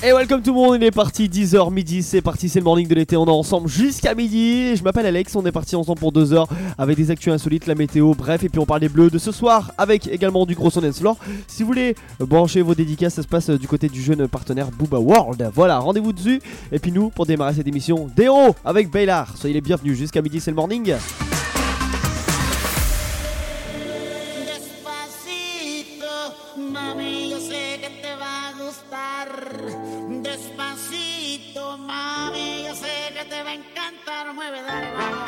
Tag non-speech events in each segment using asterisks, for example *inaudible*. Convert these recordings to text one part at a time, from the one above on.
Et welcome tout le monde, il est parti 10h midi, c'est parti, c'est le morning de l'été, on est ensemble jusqu'à midi. Je m'appelle Alex, on est parti ensemble pour 2 heures avec des actus insolites, la météo, bref, et puis on parle des bleus de ce soir avec également du gros son dance floor. Si vous voulez brancher vos dédicaces, ça se passe euh, du côté du jeune partenaire Booba World. Voilà, rendez-vous dessus. Et puis nous, pour démarrer cette émission, des héros avec Baylar. Soyez les bienvenus jusqu'à midi, c'est le morning. mueve, dale.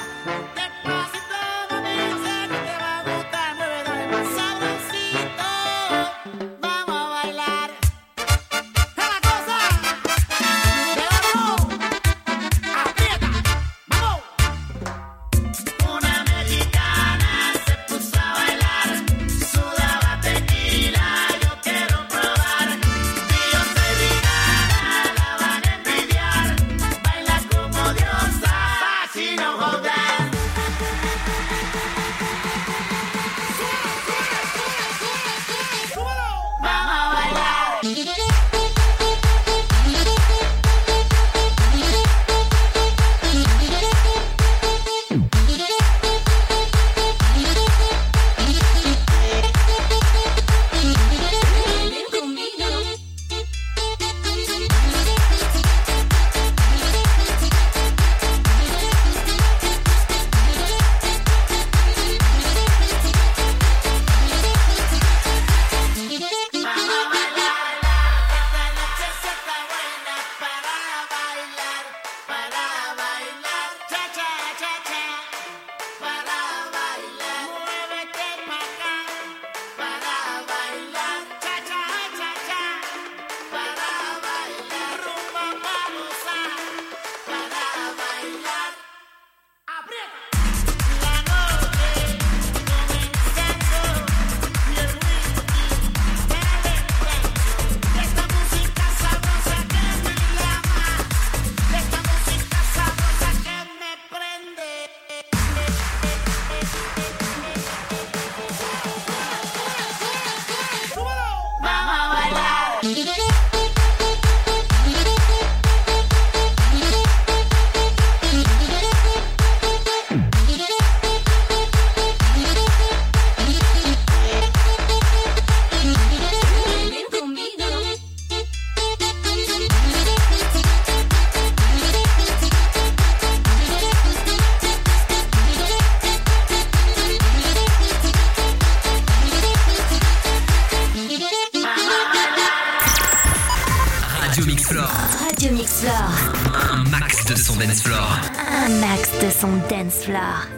Dance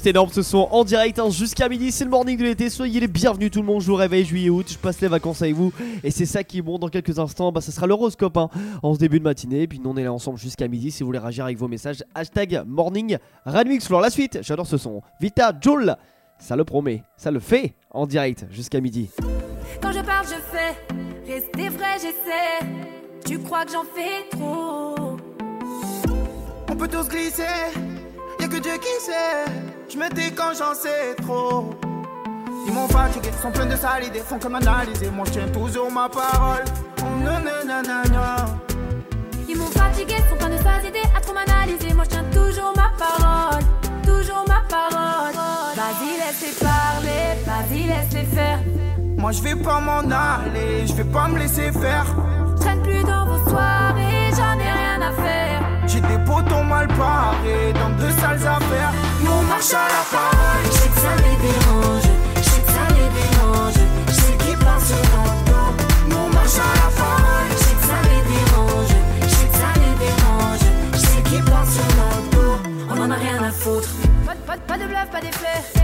juste énorme ce son en direct hein, jusqu'à midi, c'est le morning de l'été, soyez les bienvenus tout le monde, je vous réveille juillet août, je passe les vacances avec vous et c'est ça qui est bon dans quelques instants, bah ça sera l'horoscope hein, en ce début de matinée, puis nous on est là ensemble jusqu'à midi si vous voulez réagir avec vos messages, hashtag morning Radmix Floor. La suite, j'adore ce son, Vita Joel, ça le promet, ça le fait en direct jusqu'à midi. Quand je parle, je fais. Rester vrai, j'essaie. Tu crois que j'en fais trop? On peut tous glisser, y'a que Dieu qui sait. Je me dis quand j'en sais trop. Ils m'ont fatigué, sont pleins de sales idées, font comme analyser. Moi je tiens toujours ma parole. Oh, nananana. Ils m'ont fatigué, sont pleins de sales idées à trop m'analyser. Moi je tiens toujours ma parole. Toujours ma parole. Vas-y, laisse-les parler. Vas-y, laisse-les faire. Moi je vais pas m'en aller, je vais pas me laisser faire. Je traîne plus dans vos soirées, j'en ai rien à faire. J'ai des potons mal parés dans de sales affaires. Nous on marche à la parole. Je sais que ça les dérange. Je sais que ça les dérange. Je sais qu'ils parlent sur notre dos. Nous on marche à la parole. Je sais que ça les dérange. Je sais que ça les dérange. Je sais qu'ils parlent sur. On en a rien à foutre. Pas, de- pas, de- pas de bluff, pas d'effet.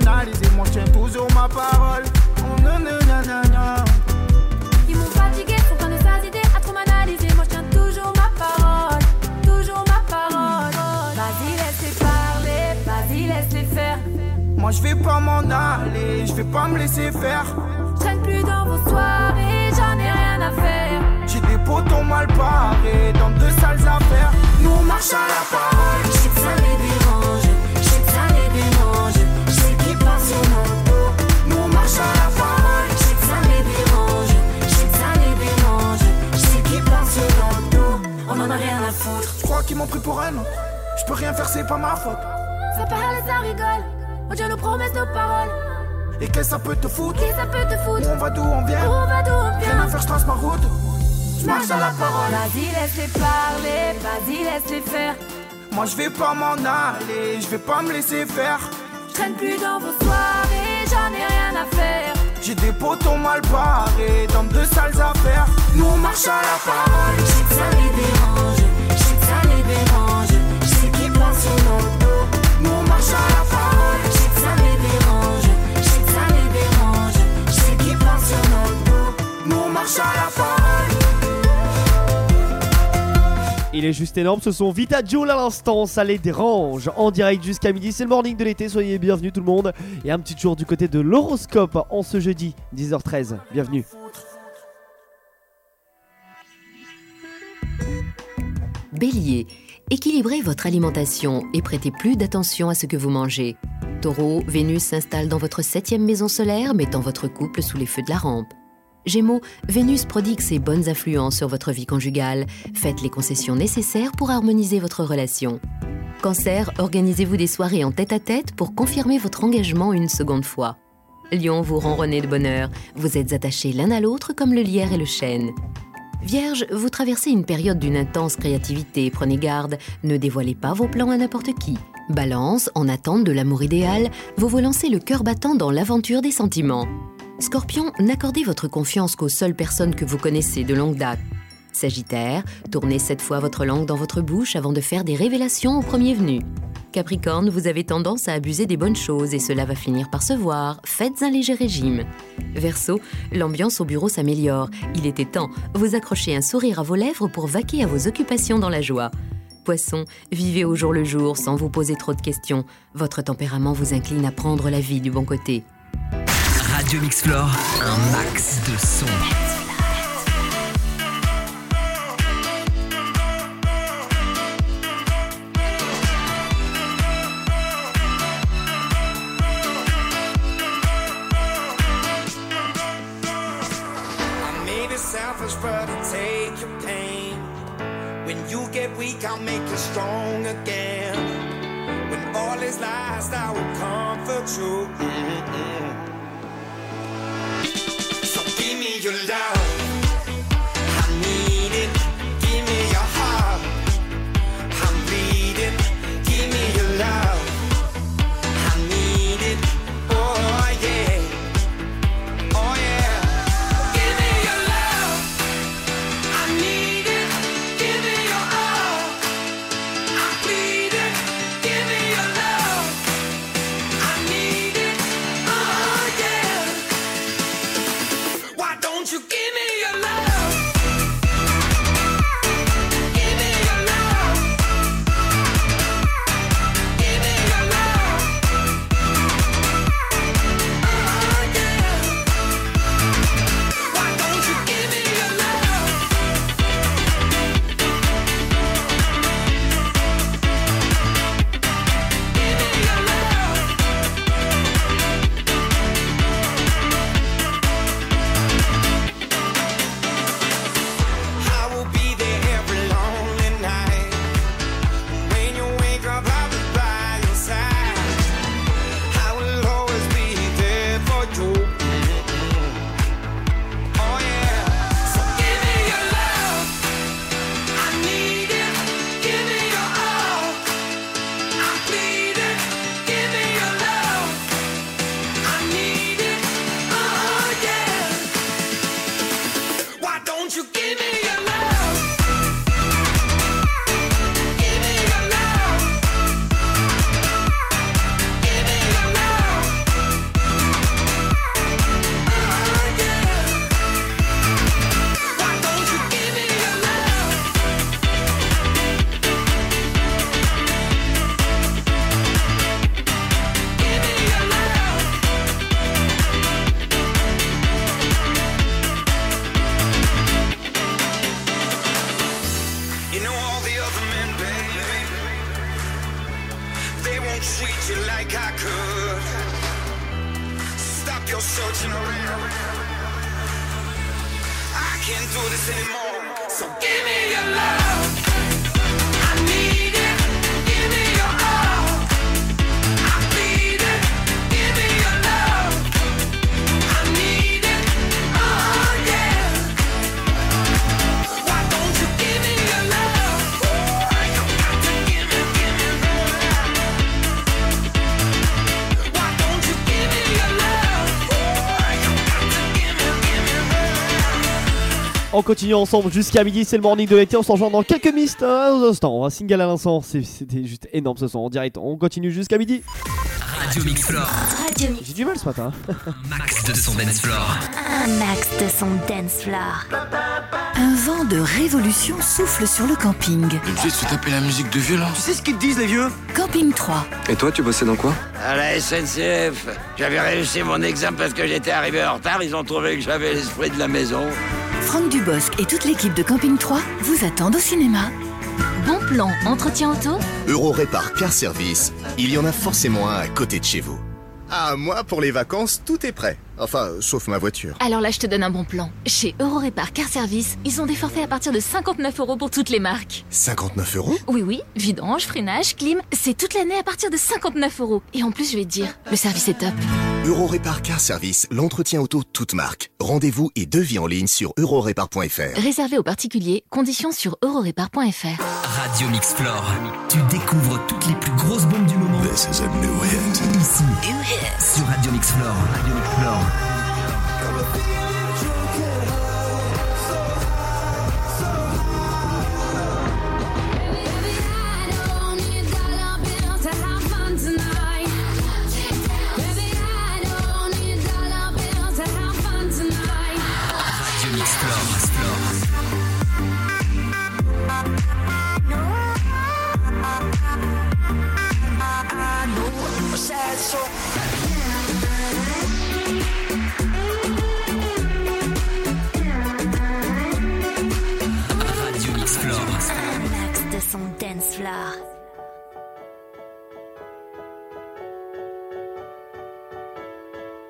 Sales idées, font comme analyser. Moi je tiens toujours ma parole. Oh. Ils m'ont fatigué, sont plein de sales idées à trop m'analyser. Moi je tiens toujours ma parole, toujours ma parole. Vas-y, laisse-les parler, vas-y, laisse-les faire. Moi je vais pas m'en aller, je vais pas me laisser faire. Je plus dans vos soirées, j'en ai rien à faire. J'ai des potons mal parés dans de sales affaires. Nous on marche à la parole. Je sais foutre. Je crois qu'ils m'ont pris pour un autre. Je peux rien faire, c'est pas ma faute. Ça parle et ça rigole. On tient nos promesses, nos paroles. Et qu'est-ce que ça peut te foutre Qui ça peut te foutre on va d'où on Où vient on va d'où on Rien à vient faire, je trace ma route. Je marche à la parole. Vas-y, laisse-les parler, vas-y, laisse-les faire. Moi je vais pas m'en aller, je vais pas me laisser faire. Je traîne plus dans vos soirées, j'en ai rien à faire. J'ai des potons mal parés dans de sales affaires. Nous on marche à la parole. Je sais que ça les dérange, Il est juste énorme, ce son Vita Joel à l'instant, ça les dérange. En direct jusqu'à midi, c'est le morning de l'été, soyez bienvenus tout le monde. Et un petit tour du côté de l'horoscope en ce jeudi, 10h13. Bienvenue. Bélier, équilibrez votre alimentation et prêtez plus d'attention à ce que vous mangez. Taureau, Vénus s'installe dans votre septième maison solaire, mettant votre couple sous les feux de la rampe. Gémeaux, Vénus prodigue ses bonnes influences sur votre vie conjugale. Faites les concessions nécessaires pour harmoniser votre relation. Cancer, organisez-vous des soirées en tête-à-tête pour confirmer votre engagement une seconde fois. Lion, vous ronronnez de bonheur. Vous êtes attachés l'un à l'autre comme le lierre et le chêne. Vierge, vous traversez une période d'une intense créativité, prenez garde, ne dévoilez pas vos plans à n'importe qui. Balance, en attente de l'amour idéal, vous vous lancez le cœur battant dans l'aventure des sentiments. Scorpion, n'accordez votre confiance qu'aux seules personnes que vous connaissez de longue date. Sagittaire, tournez cette fois votre langue dans votre bouche avant de faire des révélations au premier venu. Capricorne, vous avez tendance à abuser des bonnes choses et cela va finir par se voir. Faites un léger régime. Verseau, l'ambiance au bureau s'améliore. Il était temps. Vous accrochez un sourire à vos lèvres pour vaquer à vos occupations dans la joie. Poisson, vivez au jour le jour sans vous poser trop de questions. Votre tempérament vous incline à prendre la vie du bon côté. Radio Mixflore, un max de son. I may be selfish, but I take your pain. When you get weak, I'll make you strong again. When all is lost, I will comfort you. Mm-mm. So give me continue ensemble jusqu'à midi, c'est le morning de l'été, on s'en rejoint dans quelques minutes, euh, instants, un single à l'instant, C'est- c'était juste énorme ce son en direct, on continue jusqu'à midi. Radio Mixfloor, Radio Mix. J'ai du mal ce matin. max de son dance floor. Un max de son dance floor. Un vent de révolution souffle sur le camping. Obligé de se taper la musique de vieux là Tu sais ce qu'ils te disent les vieux? Camping 3. Et toi, tu bossais dans quoi? À la SNCF. J'avais réussi mon examen parce que j'étais arrivé en retard. Ils ont trouvé que j'avais l'esprit de la maison. Franck Dubosc et toute l'équipe de Camping 3 vous attendent au cinéma. Bon plan, entretien auto Euro Répar Car Service, il y en a forcément un à côté de chez vous. Ah, moi, pour les vacances, tout est prêt. Enfin, sauf ma voiture. Alors là, je te donne un bon plan. Chez Eurorépar Car Service, ils ont des forfaits à partir de 59 euros pour toutes les marques. 59 euros? Oui, oui, vidange, freinage, clim, c'est toute l'année à partir de 59 euros. Et en plus, je vais te dire, le service est top. Euro Répar Car Service, l'entretien auto toute marque. Rendez-vous et devis en ligne sur eurorépar.fr. Réservé aux particuliers, conditions sur eurorépar.fr. Radio Mixfloor, tu découvres toutes les plus grosses bombes du moment. This is a new hit. Ici, sur Radio Mixfloor. Radio Mixfloor. Radio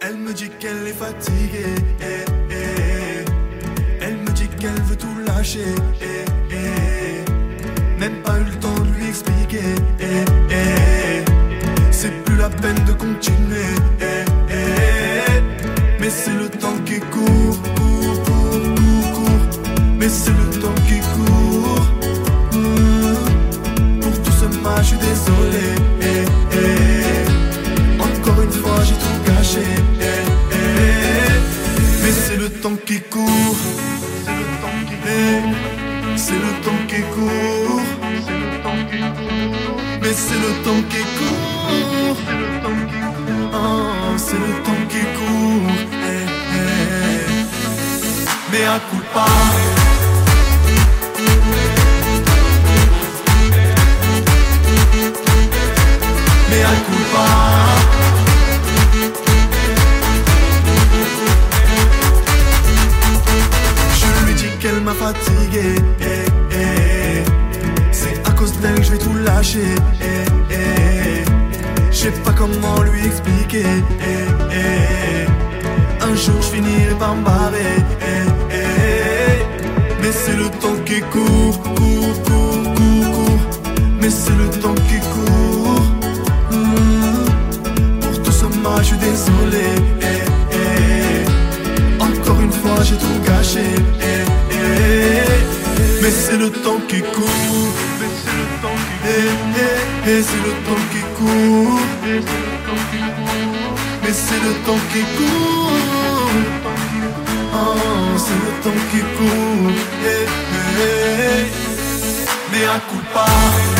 Elle me dit qu'elle est fatiguée. eh, eh. Elle me dit qu'elle veut tout lâcher. eh. Même pas eu le temps de lui expliquer. C'est plus la peine de continuer. eh, eh. Mais c'est le temps qui court, court, court, court, court. Mais c'est le temps qui court. Pour tout ce mal, je suis désolé. eh. Encore une fois, j'ai tout eh. Mais c'est le temps qui court. C'est le temps qui eh. C'est le temps qui court. C'est le temps qui court. Mais c'est le temps qui court. C'est le temps qui court. Mais à coup pas. Mais à coup pas. Je lui dis qu'elle m'a fatigué. C'est à cause d'elle que je vais tout lâcher. eh. Je sais pas comment lui expliquer. Eh, eh. Un jour je finirai par me barrer. eh, eh. Mais c'est le temps qui court, court, court, court, court. Mais c'est le temps qui court. Mm. Pour tout ce mal, je suis désolé. eh, eh. Encore une fois, j'ai tout gâché. eh, eh. Mais c'est le temps qui court. Mais c'est le temps qui eh, eh, eh, c'est le temps qui court. Le temps qui court. Oh, c'est le temps qui court. eh, eh. Mais à coup pas.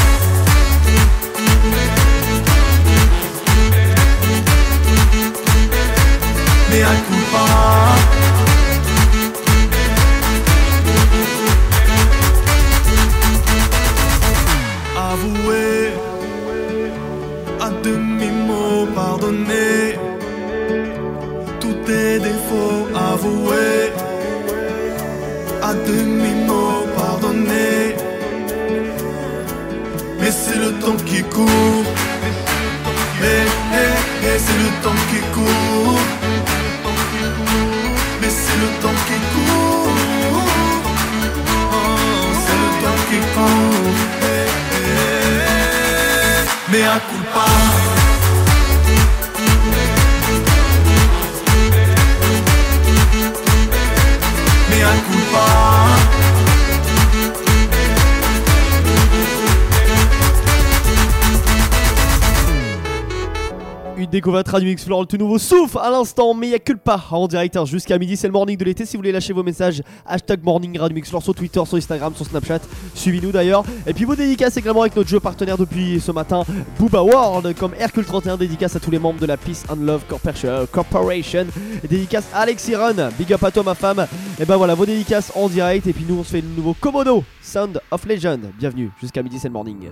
Découverte Radio Explore, le tout nouveau souffle à l'instant, mais il y a que le pas en direct hein, jusqu'à midi, c'est le morning de l'été. Si vous voulez lâcher vos messages, hashtag morning Radio Explore sur Twitter, sur Instagram, sur Snapchat, suivez-nous d'ailleurs. Et puis vos dédicaces également avec notre jeu partenaire depuis ce matin, Booba World, comme Hercule 31, dédicace à tous les membres de la Peace and Love Corporation. Corporation. Dédicace à Alexis Run, big up à toi ma femme. Et ben voilà, vos dédicaces en direct. Et puis nous on se fait le nouveau Komodo, Sound of Legend. Bienvenue jusqu'à midi, c'est le morning.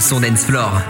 Son dance floor.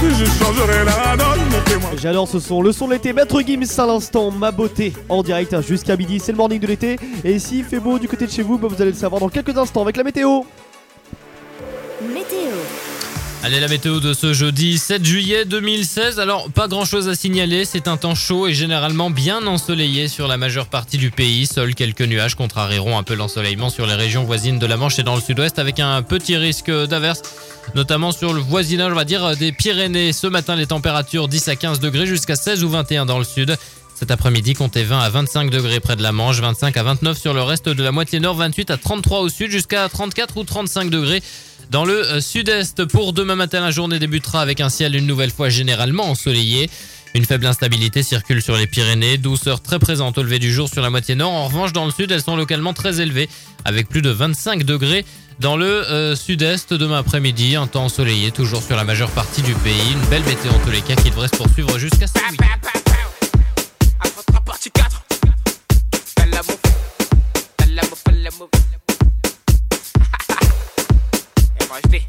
Je changerai J'adore ce son, le son de l'été, Maître Gims à l'instant, ma beauté en direct hein, jusqu'à midi, c'est le morning de l'été. Et s'il fait beau du côté de chez vous, bah, vous allez le savoir dans quelques instants avec la. Météo. Allez, la météo de ce jeudi 7 juillet 2016. Alors, pas grand chose à signaler. C'est un temps chaud et généralement bien ensoleillé sur la majeure partie du pays. Seuls quelques nuages contrarieront un peu l'ensoleillement sur les régions voisines de la Manche et dans le sud-ouest avec un petit risque d'averse, notamment sur le voisinage, on va dire, des Pyrénées. Ce matin, les températures 10 à 15 degrés jusqu'à 16 ou 21 dans le sud. Cet après-midi, comptez 20 à 25 degrés près de la Manche, 25 à 29 sur le reste de la moitié nord, 28 à 33 au sud, jusqu'à 34 ou 35 degrés dans le euh, sud-est. Pour demain matin, la journée débutera avec un ciel une nouvelle fois généralement ensoleillé. Une faible instabilité circule sur les Pyrénées, douceur très présente au lever du jour sur la moitié nord. En revanche, dans le sud, elles sont localement très élevées, avec plus de 25 degrés dans le euh, sud-est. Demain après-midi, un temps ensoleillé, toujours sur la majeure partie du pays. Une belle météo en tous les cas qui devrait se poursuivre jusqu'à ce Un petit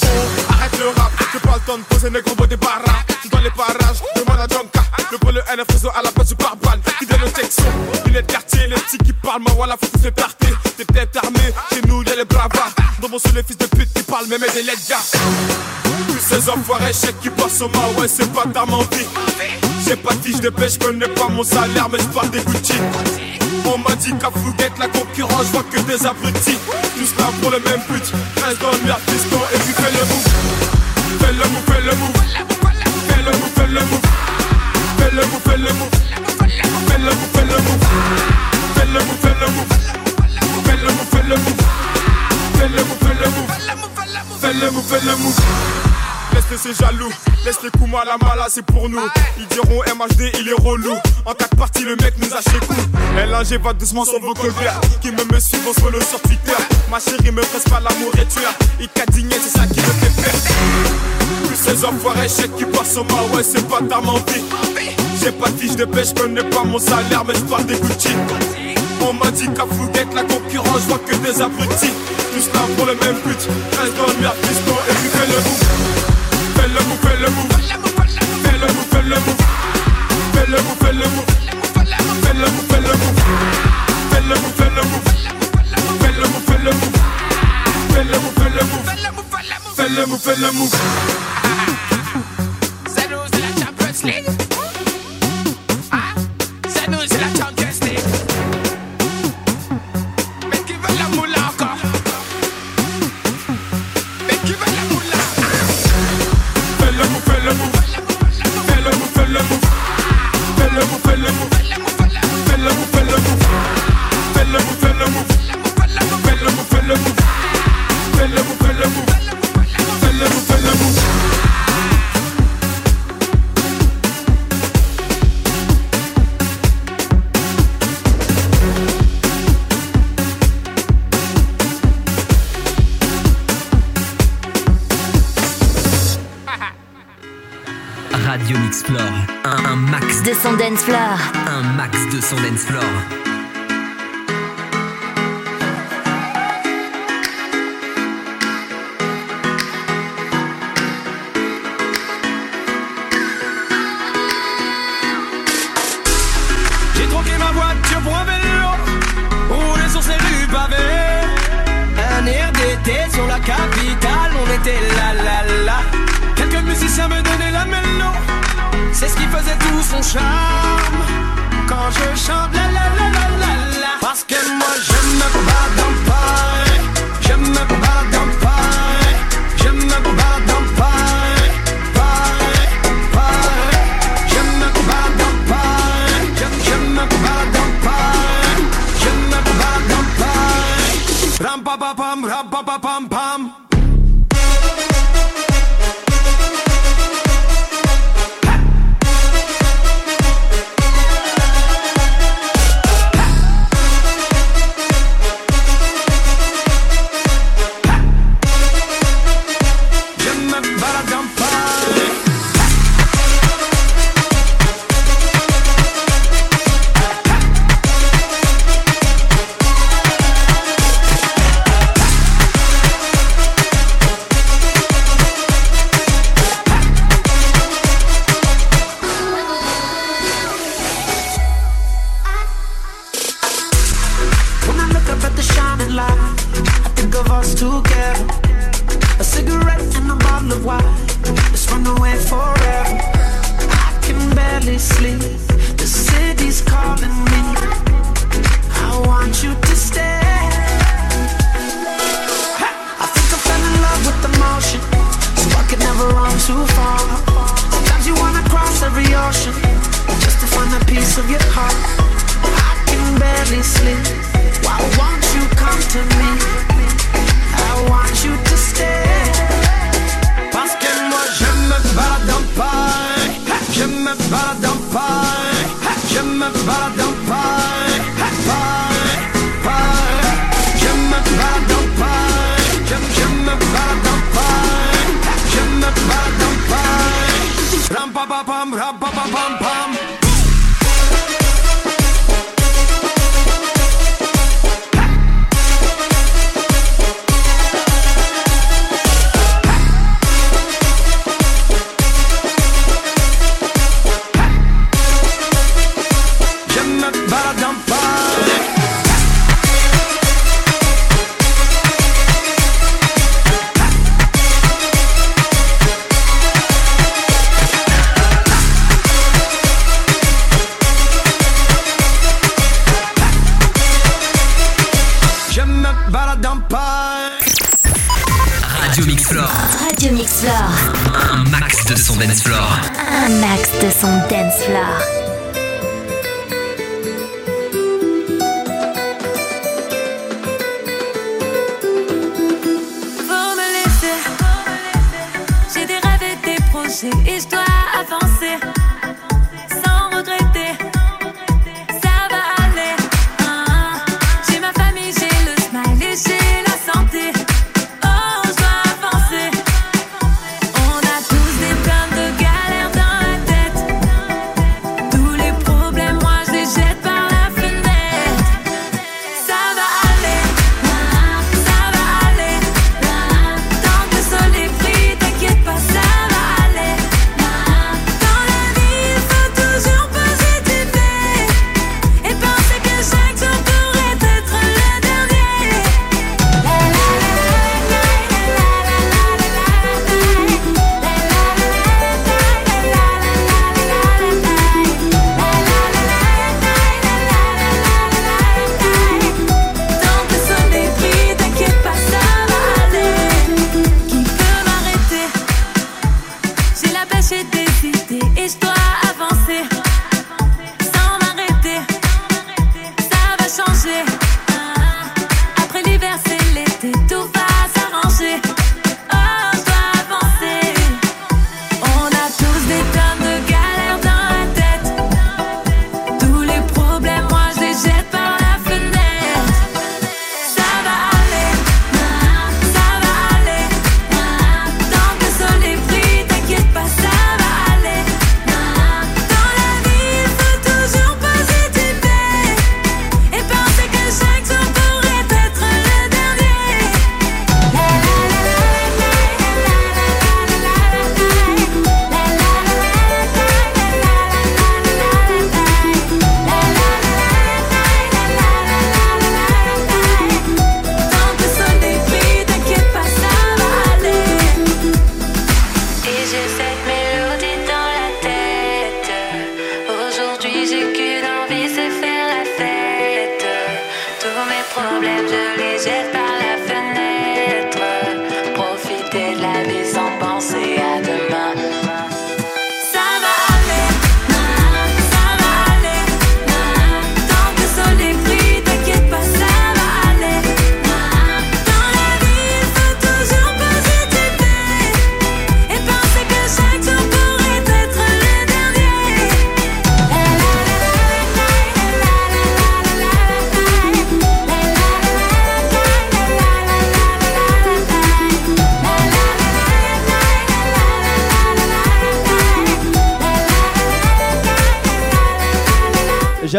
con, arrête le rap. J'ai pas le temps de poser mes gros des barras. Dans les parages, demande à Jonka. Le pôle NF réseau à la base du barbane. Qui vient de section, lunettes quartier. Les petits qui parlent, ma voilà, faut les tarter. T'es peut-être armé, chez nous y'a les bravards. Dans mon sous fils de pute qui parlent, même des lettres gars. Tous ces enfoirés, chèques qui passent au mar, ouais, c'est pas ta mentie. J'ai pas de fiche de pêche, j'connais pas mon salaire, mais j'parle des Gucci. On m'a dit qu'à Fouguette, la concurrence, j'vois que des abrutis. Tous là pour le même but, reste dans le merde, et puis fais le move. Fais le move, fais le move. Fais le move, fais le move. Fais le move, fais le move. Fais le move, fais le move. Fais le move, fais le move. Laisse-les ces jaloux, laisse les coups à mala, c'est pour nous. Ils diront MHD, il est relou. En quatre parties, le mec nous a chez coup. LNG va doucement sur vos colverts. Qui me me suivent, on se follow sur Twitter. Ma chérie me presse pas l'amour et tueur. Il cadigné, c'est ça qui me fait perdre. Tous ces enfoirés, chèques qui passent au mar, ouais, c'est pas ta menti. J'ai pas de fiche de pêche, connais pas mon salaire, mais j'parle des Gucci. On m'a dit qu'à Fouguette, la concurrence, j'vois que des abrutis. Tous là pour le même but, reste dans le merde, et puis fais le. fais le mou, fais le mou. Fais le mou, fais le mou. Fais le mou, fais le mou. Fais le mou, fais le mou. Fais le mou, fais le mou. Fais le mou, fais le mou. Fais le mou, fais le mou. Fais le mou, fais le mou. Salut, c'est la Champions League. Fais le move, fais le move. Radio Mixplore. Un, max de son dance floor. Un max de son dance floor. faisait tout son charme quand je chante la la la la la la. Parce que moi j'aime me battre dans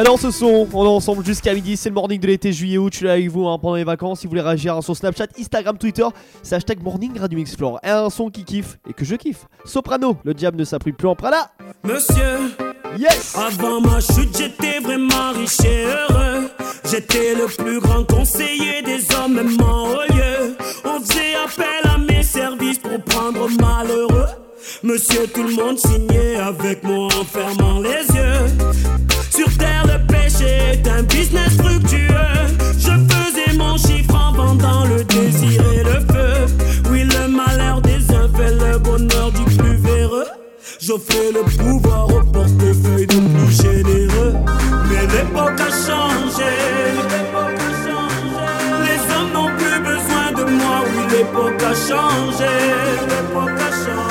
J'adore ce son, on est ensemble jusqu'à midi, c'est le morning de l'été juillet août, je suis là avec vous hein, pendant les vacances, si vous voulez réagir hein, sur Snapchat, Instagram, Twitter, c'est hashtag morning Radio Floor. Et un son qui kiffe et que je kiffe, Soprano, le diable ne s'appuie plus en Prada. Monsieur, yes. Avant ma chute, j'étais vraiment riche et heureux. J'étais le plus grand conseiller des hommes, même en haut lieu. On faisait appel à mes services pour prendre malheureux. Monsieur, tout le monde signait avec moi en fermant les yeux. Sur terre, le péché est un business fructueux. Je faisais mon chiffre en vendant le désir et le feu. Oui, le malheur des uns fait le bonheur du plus véreux. J'offrais le pouvoir au portefeuille de plus généreux. Mais l'époque a changé. Les hommes n'ont plus besoin de moi. Oui, l'époque a changé. L'époque a changé.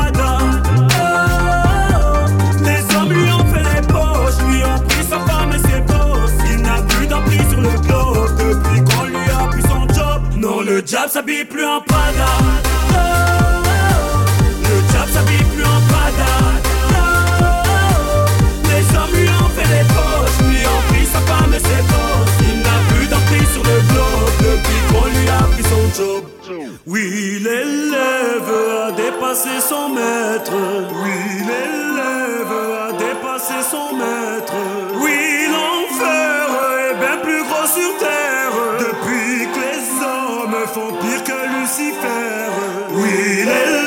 Diable s'habille plus en Prada. Oh, Le diable s'habille plus en Prada. Oh, Les hommes lui ont fait les poches, lui ont pris sa femme et ses gosses. Il n'a plus d'emprise sur le globe depuis qu'on lui a pris son job. Oui, l'élève a dépassé son maître. Oui, l'élève Oui,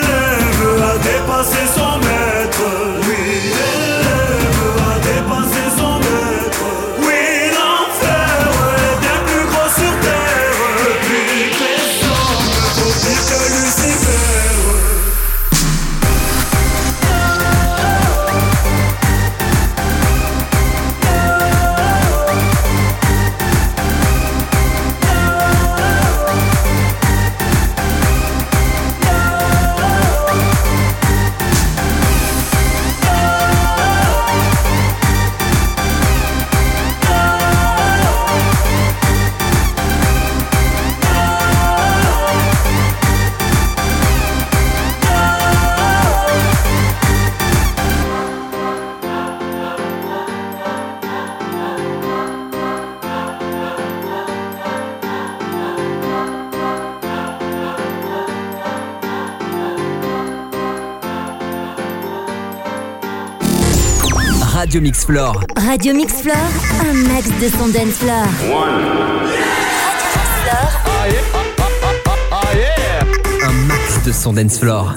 Radio Mix Floor. Radio Mix Floor, un max de son dance floor. One. Radio Mix Floor. Ah, yeah. Ah, ah, yeah. Un max de son dance floor.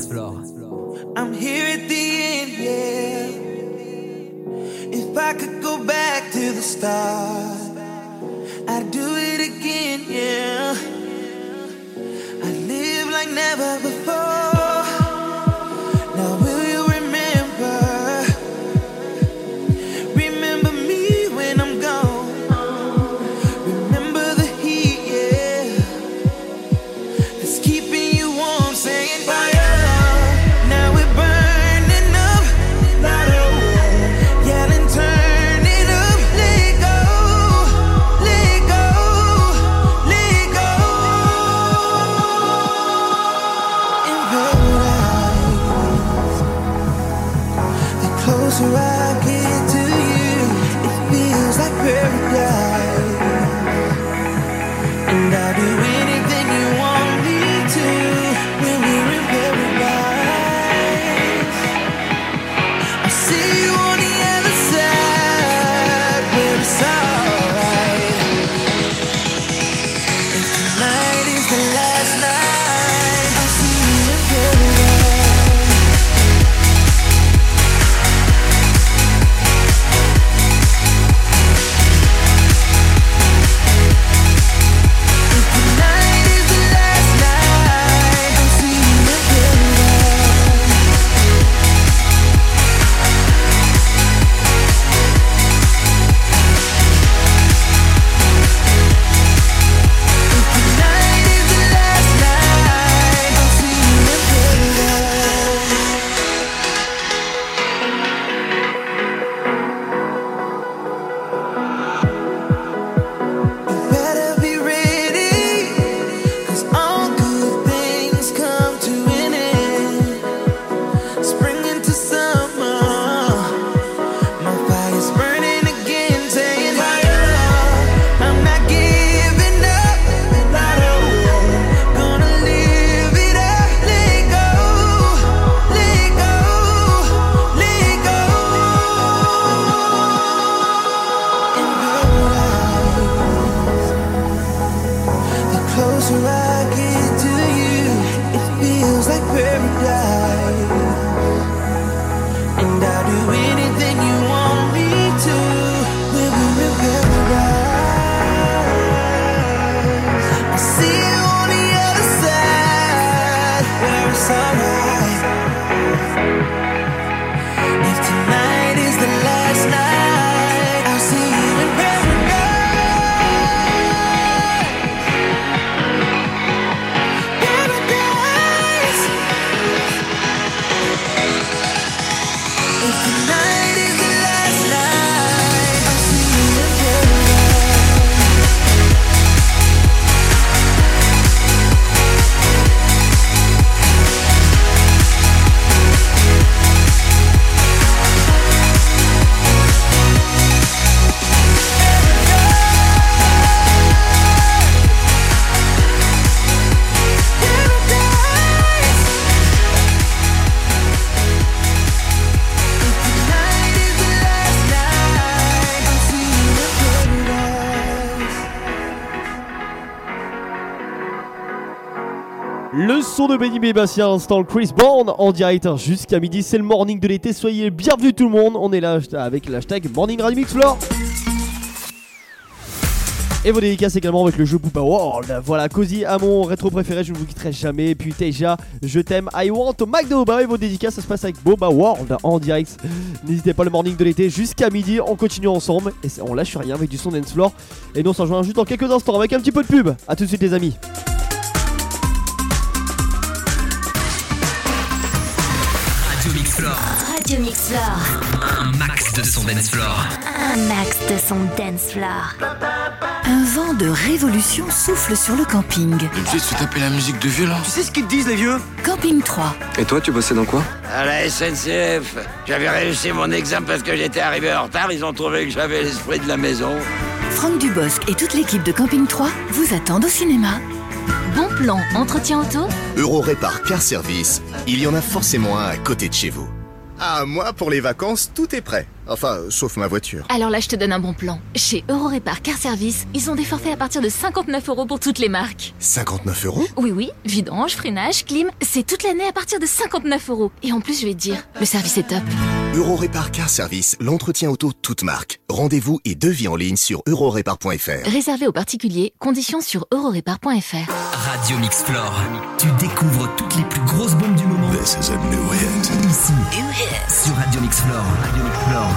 Benny Bébastien, instant Chris Bourne en direct jusqu'à midi. C'est le morning de l'été. Soyez bienvenus tout le monde. On est là avec l'hashtag Morning Radio. Et vos dédicaces également avec le jeu Booba World. Voilà, Cozy à mon rétro préféré, je ne vous quitterai jamais. Puis Teja, je t'aime, I want au McDo. Bah ouais, vos dédicaces, ça se passe avec Boba World en direct. N'hésitez pas le morning de l'été jusqu'à midi. On continue ensemble et on lâche rien avec du son dance floor. Et nous on s'en rejoint juste dans quelques instants avec un petit peu de pub. A tout de suite les amis. Floor. Radio Mix Floor. Un max de son dance floor. Un max de son dance floor. Un vent de révolution souffle sur le camping. Tu sais, tu tapais la musique de vieux là Tu sais ce qu'ils disent les vieux? Camping 3. Et toi, tu bossais dans quoi? À la SNCF, j'avais réussi mon examen parce que j'étais arrivé en retard. Ils ont trouvé que j'avais l'esprit de la maison. Franck Dubosc et toute l'équipe de Camping 3 vous attendent au cinéma. Bon plan, entretien auto Euro Répar Car Service, il y en a forcément un à côté de chez vous. Ah, moi, pour les vacances, tout est prêt. Enfin, sauf ma voiture. Alors là, je te donne un bon plan. Chez Eurorépar Car Service, ils ont des forfaits à partir de 59 euros pour toutes les marques. 59 euros Oui, oui, vidange, freinage, clim, c'est toute l'année à partir de 59 euros. Et en plus, je vais te dire, le service est top. Euro Répar Car Service, l'entretien auto toute marque. Rendez-vous et devis en ligne sur eurorépar.fr. Réservé aux particuliers, conditions sur eurorépar.fr. Radio Mixplore. Tu découvres toutes les plus grosses bombes du moment. This is a new hit. Ici, sur Radio Mixplore. Radio Mixplore. Radio Mixplore.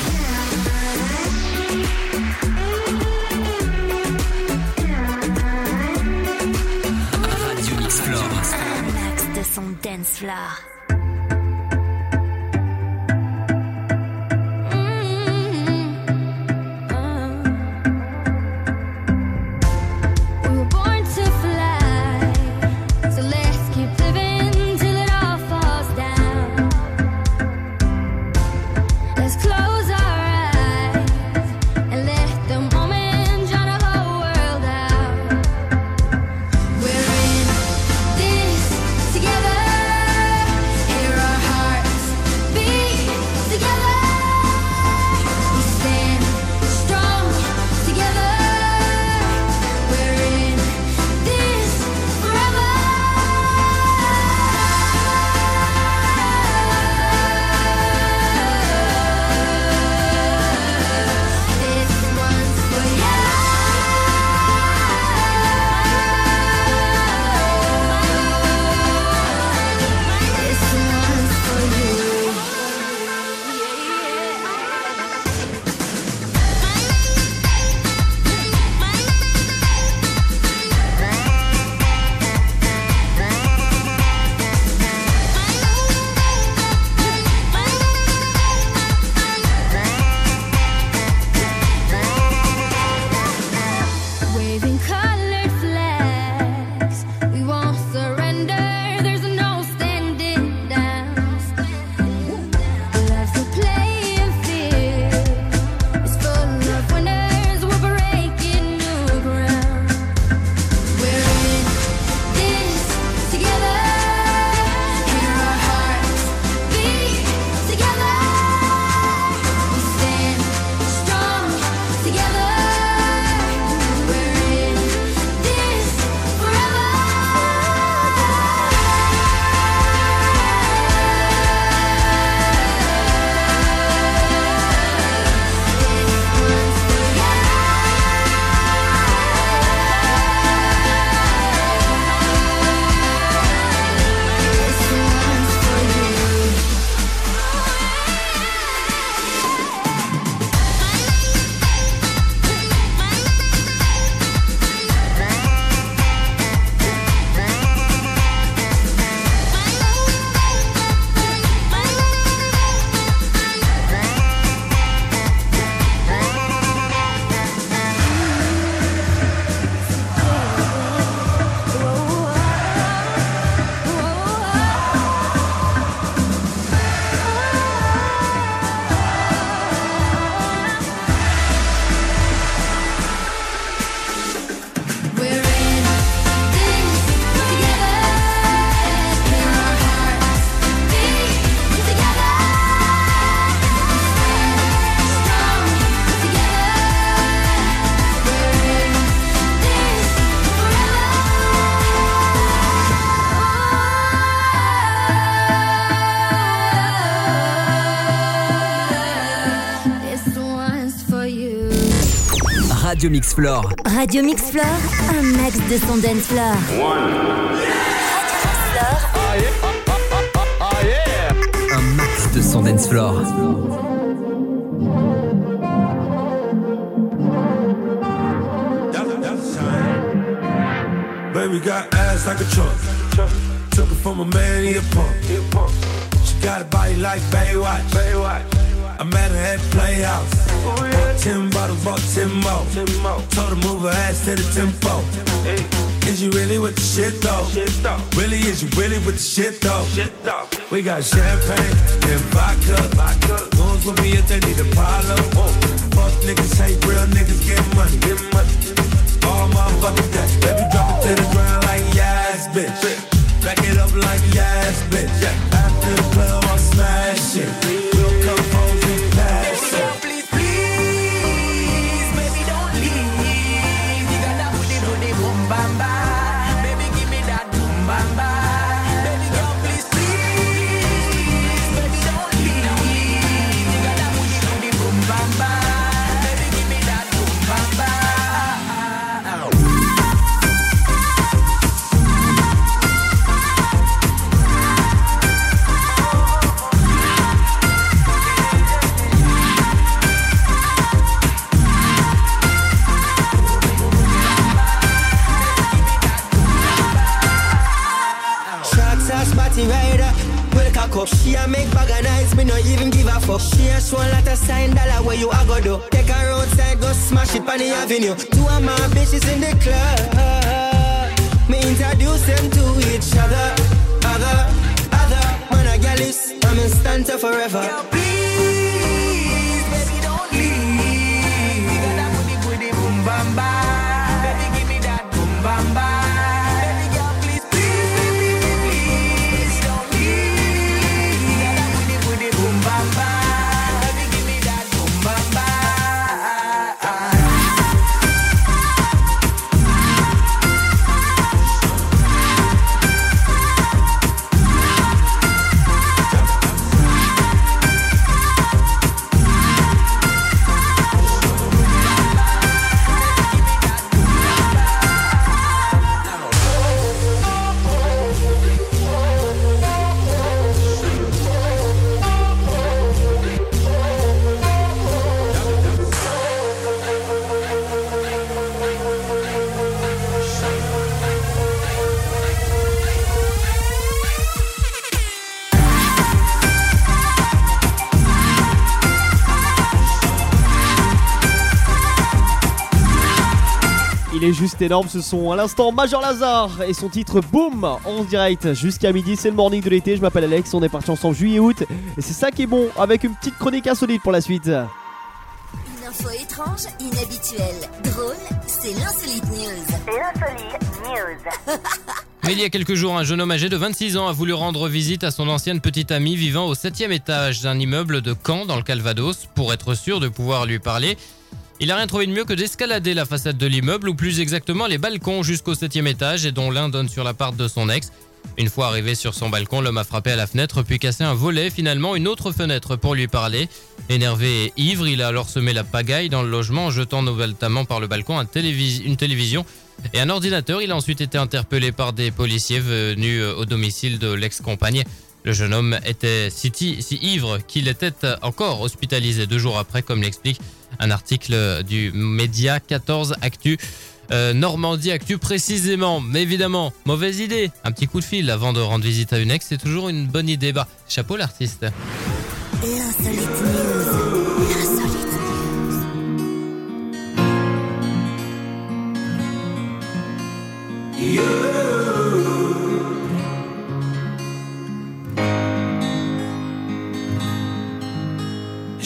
de Radio Mixplore. Radio Mixplore, un max de son dance floor. Un max de son dance floor. Baby got ass like a trunk. Took it from a man, he a punk. She got a body like Baywatch. Baywatch. I met her at Playhouse. Ten bottles, bought ten more. Told her move her ass to the tempo. Is you really with the shit though? Really, is you really with the shit though? We got champagne and vodka. Goons with me if they need a problem. Fuck niggas hate real niggas get money. Get money. All motherfucking day. Baby, drop it to the ground like yes, bitch. Back it up like yes, bitch. After the club, I'll smash it. Fuck. She a show lot of sign dollar where you a go do. Take her outside, go smash it on the avenue. Two of my bitches in the club. Me introduce them to each other. Other, other. Man, a gal is, I'm in stanza forever. Please, Énorme ce son. À l'instant, Major Lazare et son titre Boom en direct jusqu'à midi. C'est le morning de l'été. Je m'appelle Alex. On est parti ensemble juillet-août. Et c'est ça qui est bon avec une petite chronique insolite pour la suite. Une info étrange, inhabituelle, drôle, c'est l'insolite news. L'insolite news. *laughs* Mais il y a quelques jours, un jeune homme âgé de 26 ans a voulu rendre visite à son ancienne petite amie vivant au 7 étage d'un immeuble de Caen dans le Calvados pour être sûr de pouvoir lui parler. Il n'a rien trouvé de mieux que d'escalader la façade de l'immeuble ou plus exactement les balcons jusqu'au 7 étage et dont l'un donne sur l'appart de son ex. Une fois arrivé sur son balcon, l'homme a frappé à la fenêtre puis cassé un volet, finalement une autre fenêtre pour lui parler. Énervé et ivre, il a alors semé la pagaille dans le logement en jetant notamment par le balcon une télévision et un ordinateur. Il a ensuite été interpellé par des policiers venus euh, au domicile de l'ex-compagne. Le jeune homme était si ivre qu'il était encore hospitalisé deux jours après, comme l'explique un article du Média 14 Actu. Euh, Normandie Actu précisément, mais évidemment, mauvaise idée. Un petit coup de fil avant de rendre visite à une ex, c'est toujours une bonne idée. Bah, chapeau l'artiste.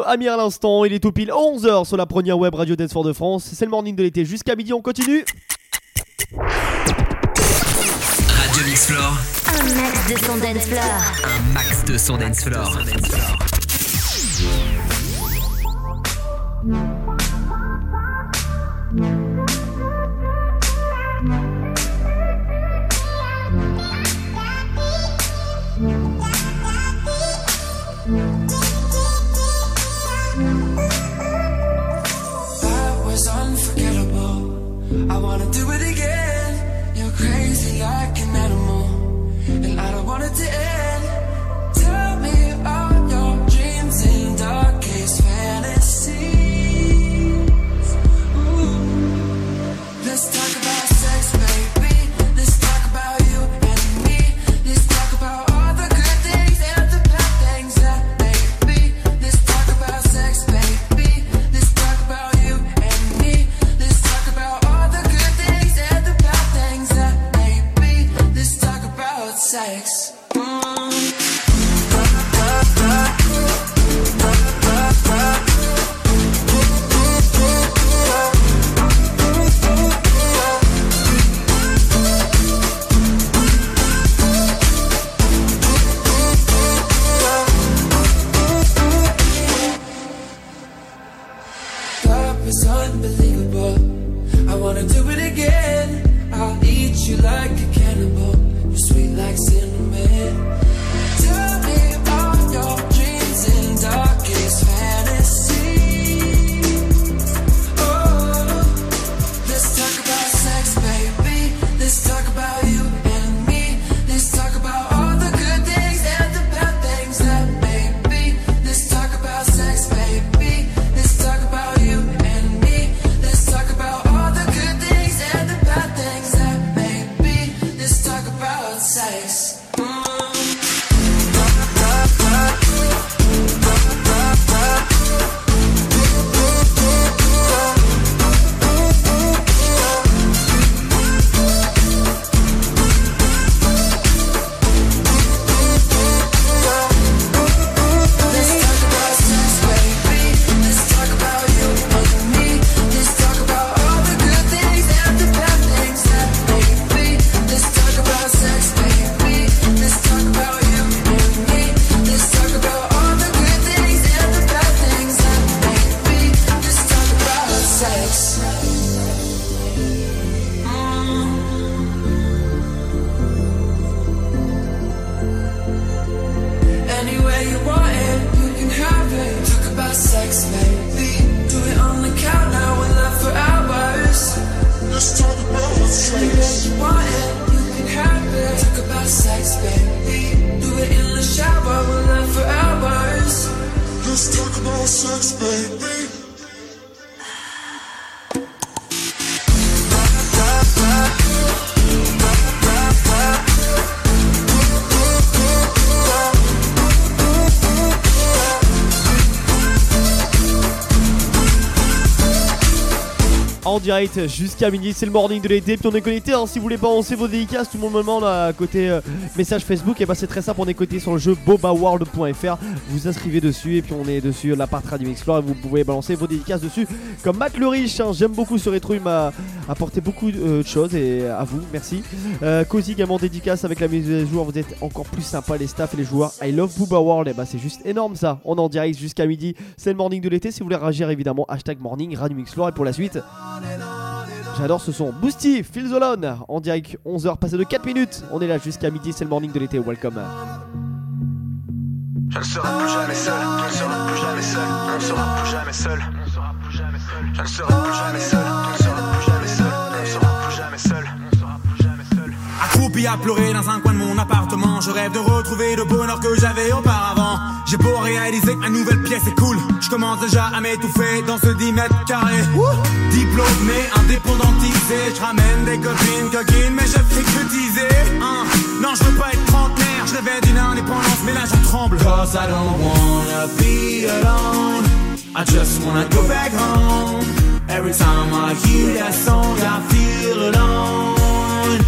Amir à l'instant. Il est tout pile 11h sur la première web radio Dance de France. C'est le morning de l'été jusqu'à midi. On continue. Radio Mix Un max de son dance floor. Un max de son dance. Direct jusqu'à midi. C'est le morning de l'été. Puis on est connecté. hein, si vous voulez balancer vos dédicaces, tout le monde me demande à côté euh, message Facebook. Et bah c'est très simple. On est connecté sur le jeu bobaworld.fr. Vous inscrivez dessus et puis on est dessus la part Radio Explore et vous pouvez balancer vos dédicaces dessus. Comme Matt le riche. hein, J'aime beaucoup ce rétro. M'a apporté beaucoup euh, de choses et à vous, merci. Euh, Cozy également dédicace avec la mise à jour. Vous êtes encore plus sympa les staffs et les joueurs. I love Booba World. Et bah c'est juste énorme ça. On est en direct jusqu'à midi. C'est le morning de l'été. Si vous voulez réagir évidemment, hashtag morning Radio Explore. Et pour la suite, j'adore ce son. Boosty, Phil Zolon en direct 11h passé de 4 minutes. On est là jusqu'à midi. C'est le morning de l'été. Welcome. Je ne serai plus jamais seul, ne plus jamais seul, ne plus jamais seul. Je ne serai plus jamais seul, tu ne seras plus jamais seul, on ne sera plus jamais seul. Accroupi à pleurer dans un coin de mon appartement Je rêve de retrouver le bonheur que j'avais auparavant. J'ai beau réaliser que ma nouvelle pièce est cool Je commence déjà à m'étouffer dans ce 10 mètres carrés. Diplômé, indépendantisé Je ramène des copines, coquines Mais je fais que teaser hein. Non je veux pas être trentenaire Je rêvais d'une indépendance mais là j'en tremble. Cause I don't wanna be alone I just wanna go back home. Every time I hear that song I feel alone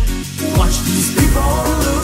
Watch these people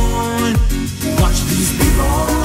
more.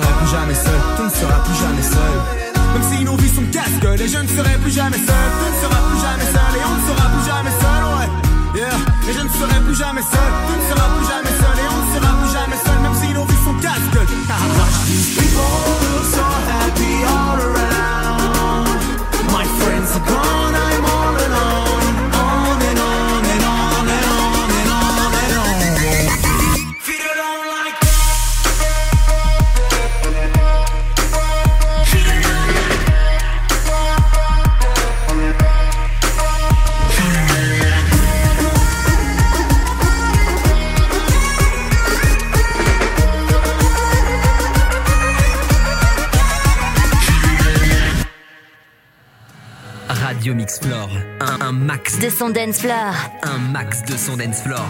Serai plus jamais seul, tu ne seras plus jamais seul. Même si nos vies sont casse-gueule et je ne serai plus jamais seul, tu ne seras plus jamais seul et on ne sera plus jamais seul, ouais. Yeah. Et je ne serai plus jamais seul, tu ne seras plus jamais max de son dance floor. Un max de son dance floor.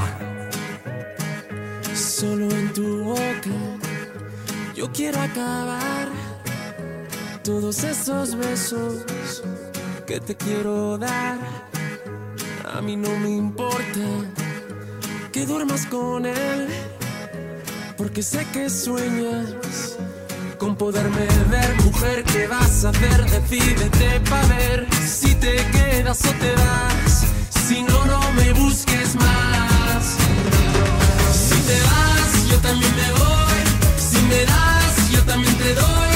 Solo en tu boca yo quiero acabar todos esos besos que te quiero dar. A mí no me importa que duermas con él, porque sé que sueñas con poderme ver. Mujer, ¿qué vas a hacer? Decídete para ver si te quedas o te vas. Si no, no me busques más. Si te vas, yo también me voy. Si me das, yo también te doy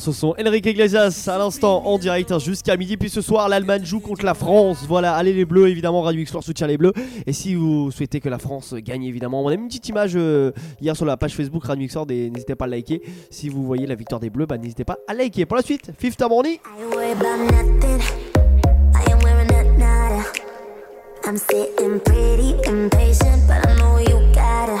Ce son. Enrique Iglesias à l'instant en direct hein, jusqu'à midi. Puis ce soir, l'Allemagne joue contre la France. Voilà, allez les Bleus, évidemment. Radio Explorer soutient les Bleus. Et si vous souhaitez que la France gagne, évidemment, on a mis une petite image euh, hier sur la page Facebook Radio des- N'hésitez pas à liker. Si vous voyez la victoire des Bleus, bah, n'hésitez pas à liker. Pour la suite, Fifth Harmony. I'm impatient, but I know you gotta.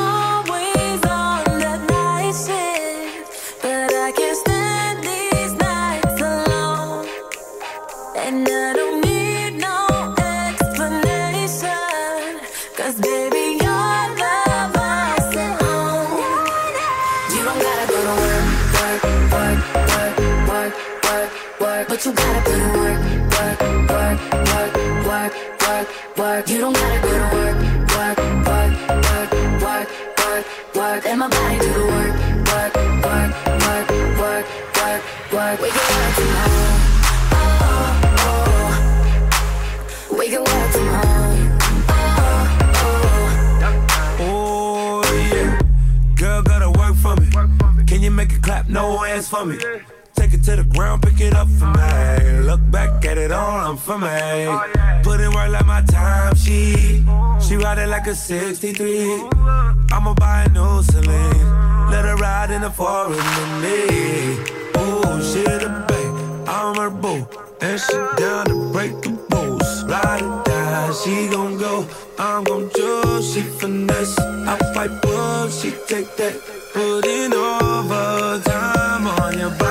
work. You don't gotta go to work, work, work, work, work, work, work. Let my body do the work, work, work, work, work, work, work. We can work from home, oh, oh. We can work from home, oh, Oh yeah, girl gotta work for me. Can you make it clap? No hands for me. Take it to the ground, pick it up for me. Look back at it all, I'm for me. Put in work like my time she She ride it like a 63. I'ma buy a new Celine. Let her ride in the foreign with me. Oh, she the babe, I'm her boo. And she down to break the rules. Ride or die, she gon' go. I'm gon' choose, she finesse. I fight bull, she take that. Put in overtime on your body.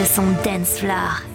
de son dance floor.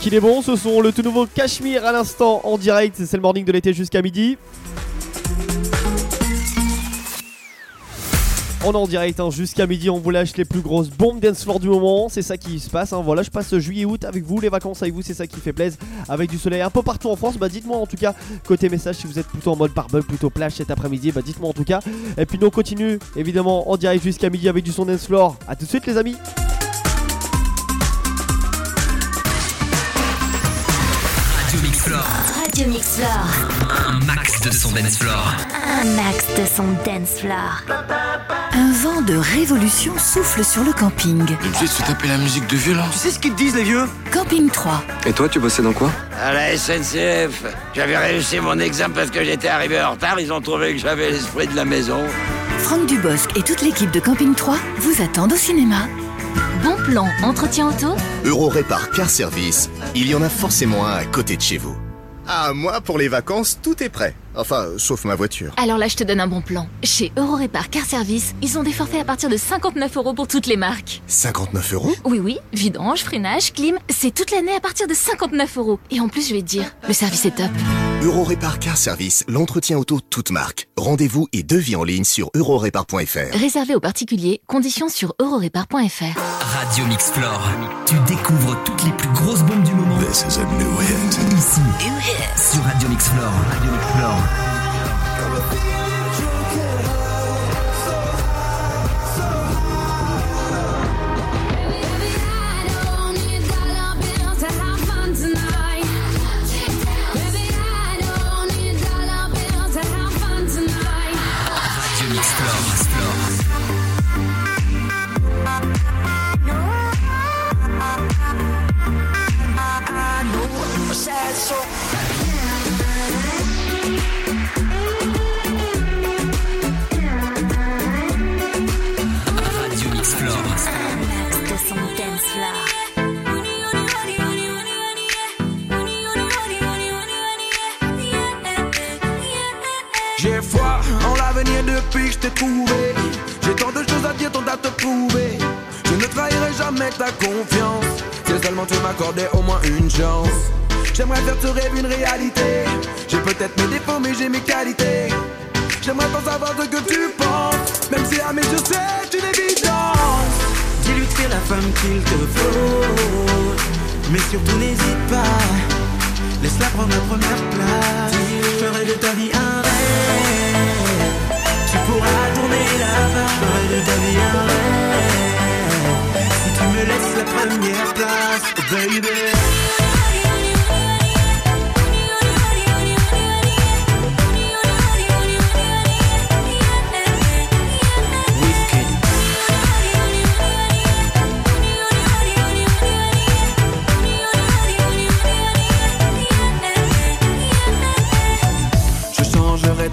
Qu'il est bon, ce sont le tout nouveau Cachemire à l'instant en direct. C'est le morning de l'été jusqu'à midi. On est en direct hein, jusqu'à midi, on vous lâche les plus grosses bombes dance floor du moment, c'est ça qui se passe. hein. Voilà, je passe juillet-août avec vous, les vacances avec vous, c'est ça qui fait plaisir. Avec du soleil un peu partout en France, bah dites-moi en tout cas côté message si vous êtes plutôt en mode barbecue, plutôt plage cet après-midi, bah dites-moi en tout cas. Et puis nous on continue évidemment en direct jusqu'à midi avec du son dance floor. A tout de suite les amis. Radio Mix Floor. Radio Mix Floor. Un max de son dance floor. Un max de son dance floor. Un vent de révolution souffle sur le camping. Tu sais, tu tapais la musique de violon. Tu sais ce qu'ils te disent, les vieux? Camping 3. Et toi, tu bossais dans quoi? À la SNCF, j'avais réussi mon examen parce que j'étais arrivé en retard. Ils ont trouvé que j'avais l'esprit de la maison. Franck Dubosc et toute l'équipe de Camping 3 vous attendent au cinéma. Bon plan, entretien auto Eurorépar Car Service, il y en a forcément un à côté de chez vous. Ah, moi, pour les vacances, tout est prêt. Enfin, sauf ma voiture. Alors là, je te donne un bon plan. Chez Eurorépar Car Service, ils ont des forfaits à partir de 59 euros pour toutes les marques. 59 euros? Oui, oui, vidange, freinage, clim, c'est toute l'année à partir de 59 euros. Et en plus, je vais te dire, le service est top. Eurorépar Car Service, l'entretien auto toute marque. Rendez-vous et devis en ligne sur eurorépar.fr. Réservé aux particuliers, conditions sur eurorépar.fr. Radio Mix Floor. Tu découvres toutes les plus grosses bombes du moment. This is a new hit. Ici. Sur Radio Mix Floor. Radio Mix Floor. Radio Mix Floor. J'ai foi en l'avenir depuis que je t'ai trouvé. J'ai tant de choses à dire, tant à te prouver. Je ne trahirai jamais ta confiance. Si seulement tu m'accordais au moins une chance. J'aimerais faire ce rêve une réalité. J'ai peut-être mes défauts, mais j'ai mes qualités. J'aimerais pas savoir ce que tu penses. Même si à mes yeux c'est une évidence. Dis-lui la femme qu'il te faut. Mais surtout n'hésite pas. Laisse-la prendre la première place. Je ferai de ta vie un rêve. Tu pourras tourner là-bas. Je ferai de ta vie un rêve. Si tu me laisses la première place, baby.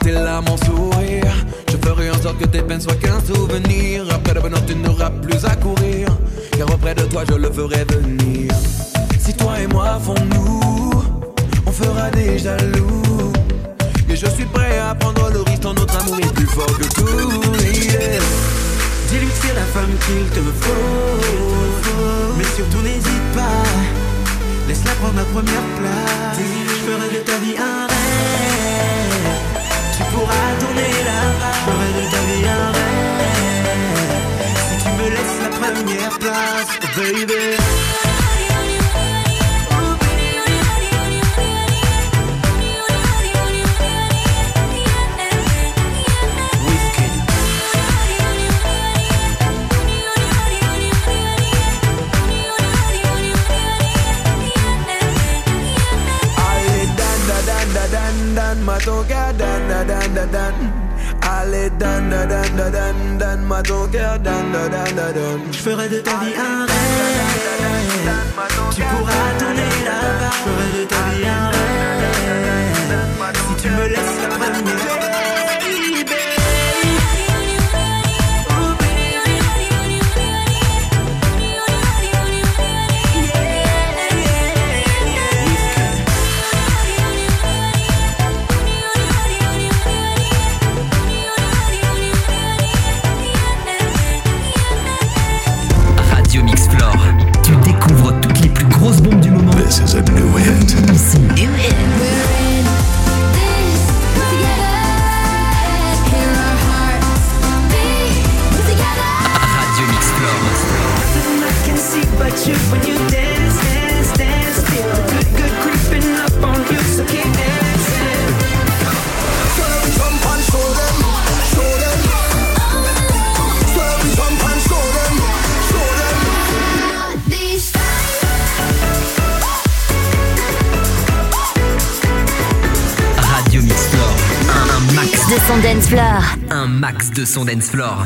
Tes en sourire? Je ferai en sorte que tes peines soient qu'un souvenir. Après bonheur, tu n'auras plus à courir. Car auprès de toi, je le ferai venir. Si toi et moi font-nous, on fera des jaloux. Et je suis prêt à prendre le risque, ton notre amour est plus fort que tout. yeah. Dis-lui que la femme qu'il te faut. Mais surtout n'hésite pas. Laisse-la prendre la première place. Je ferai de ta vie un. Tu pourras tourner là-bas. Je ferai de ta vie un rêve. Si tu me laisses la première place, baby. Dan, dan. Allez, dan, da, dan, da, dan, dan, ma toca, dan, da, dan, da, dan. Je ferai de ta vie un rêve. Tu pourras tourner là-bas. Je ferai de ta vie un rêve. Si tu me laisses la This is a new hit. New hit. Un max de son dance floor.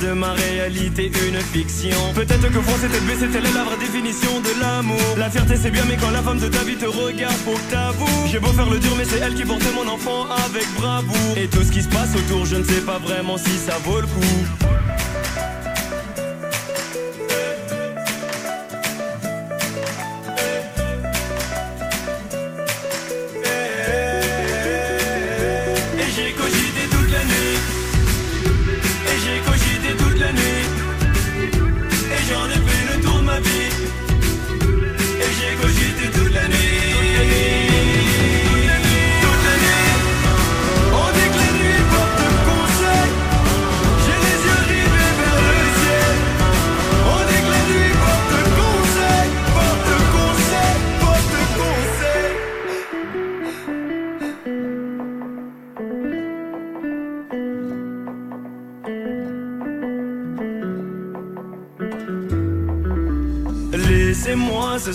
De ma réalité une fiction. Peut-être que froncer tête baissée, c'était la vraie définition de l'amour. La fierté c'est bien, mais quand la femme de ta vie te regarde, faut que t'avoues. J'ai beau faire le dur, mais c'est elle qui portait mon enfant avec bravoure. Et tout ce qui se passe autour, je ne sais pas vraiment si ça vaut le coup.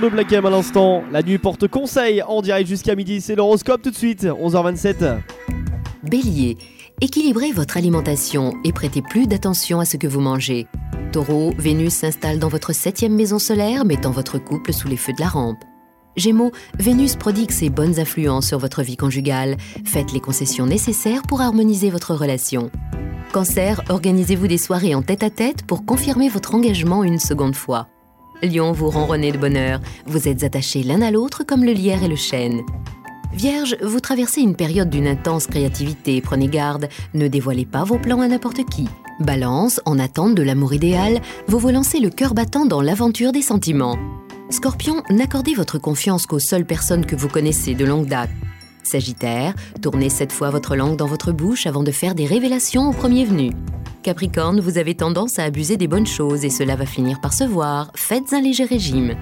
de Black à l'instant. La nuit porte conseil en direct jusqu'à midi. C'est l'horoscope tout de suite. 11h27. Bélier, équilibrez votre alimentation et prêtez plus d'attention à ce que vous mangez. Taureau, Vénus s'installe dans votre septième maison solaire, mettant votre couple sous les feux de la rampe. Gémeaux, Vénus prodigue ses bonnes influences sur votre vie conjugale. Faites les concessions nécessaires pour harmoniser votre relation. Cancer, organisez-vous des soirées en tête-à-tête pour confirmer votre engagement une seconde fois. Lion, vous ronronnez de bonheur. Vous êtes attachés l'un à l'autre comme le lierre et le chêne. Vierge, vous traversez une période d'une intense créativité, prenez garde, ne dévoilez pas vos plans à n'importe qui. Balance, en attente de l'amour idéal, vous vous lancez le cœur battant dans l'aventure des sentiments. Scorpion, n'accordez votre confiance qu'aux seules personnes que vous connaissez de longue date. Sagittaire, tournez cette fois votre langue dans votre bouche avant de faire des révélations au premier venu. Capricorne, vous avez tendance à abuser des bonnes choses et cela va finir par se voir. Faites un léger régime.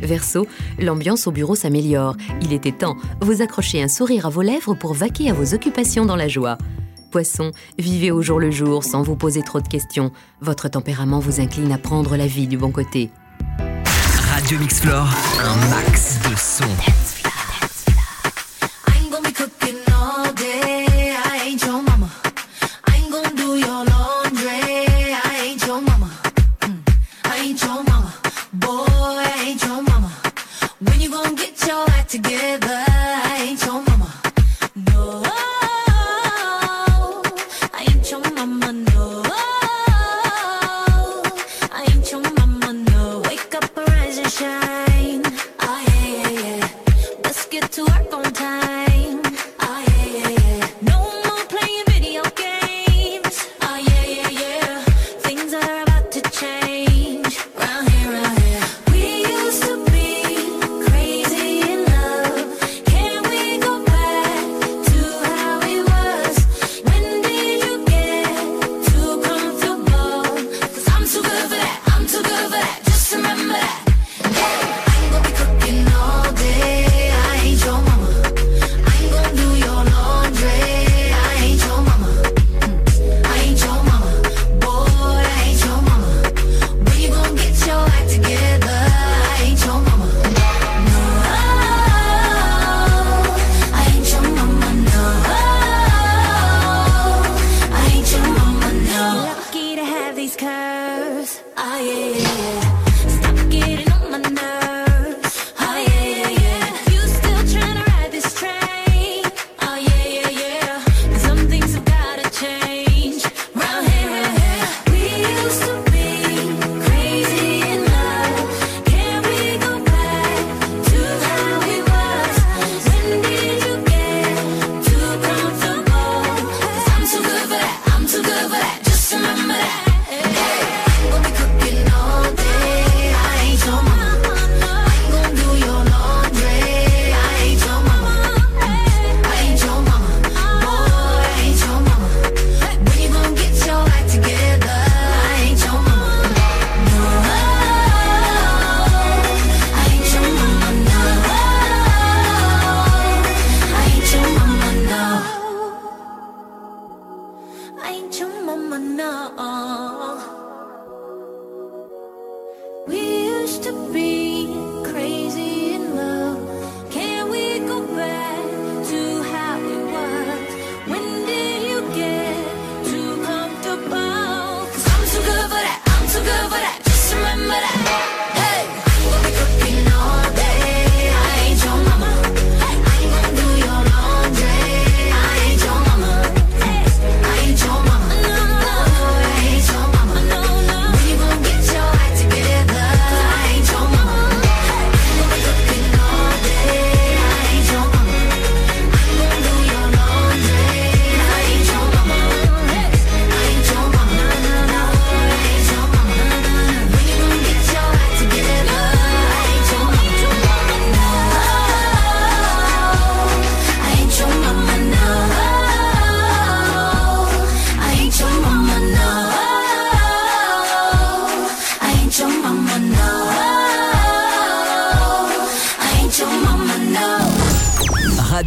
Verseau, l'ambiance au bureau s'améliore. Il était temps. Vous accrochez un sourire à vos lèvres pour vaquer à vos occupations dans la joie. Poisson, vivez au jour le jour sans vous poser trop de questions. Votre tempérament vous incline à prendre la vie du bon côté. Radio Mixflore, un max de son.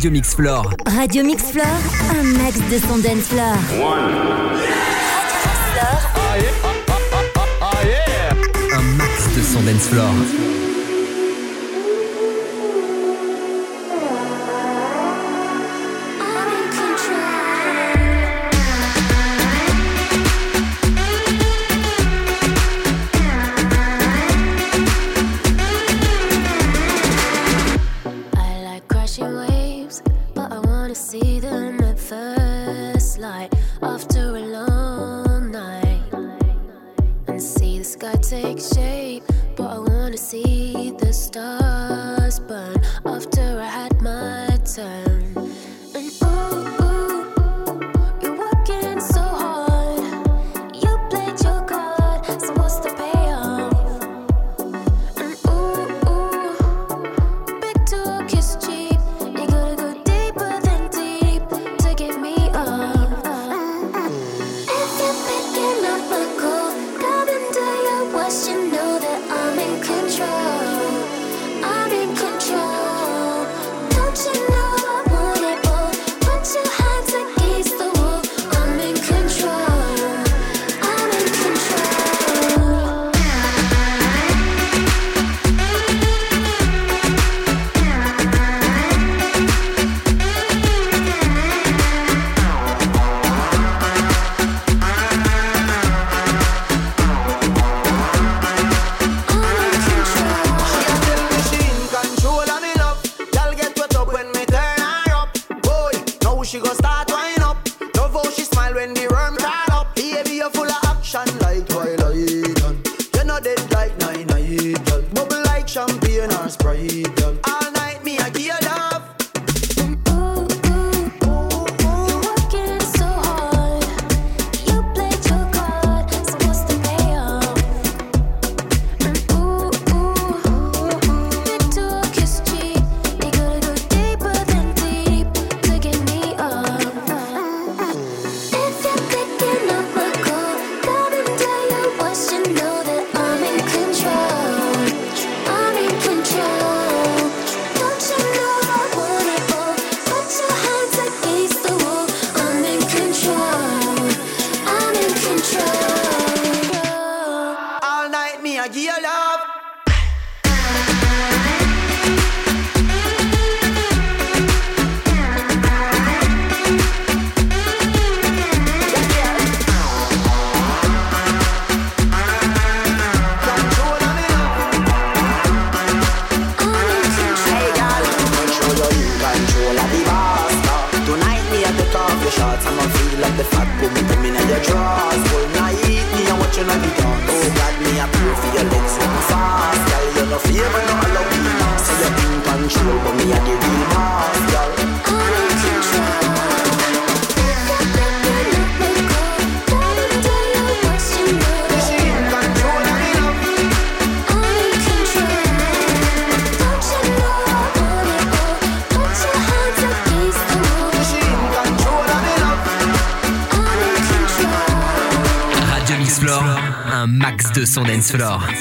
Radio Mix Floor. Radio Mix Floor, un max de son dance floor. Un max de son dance floor. son dance.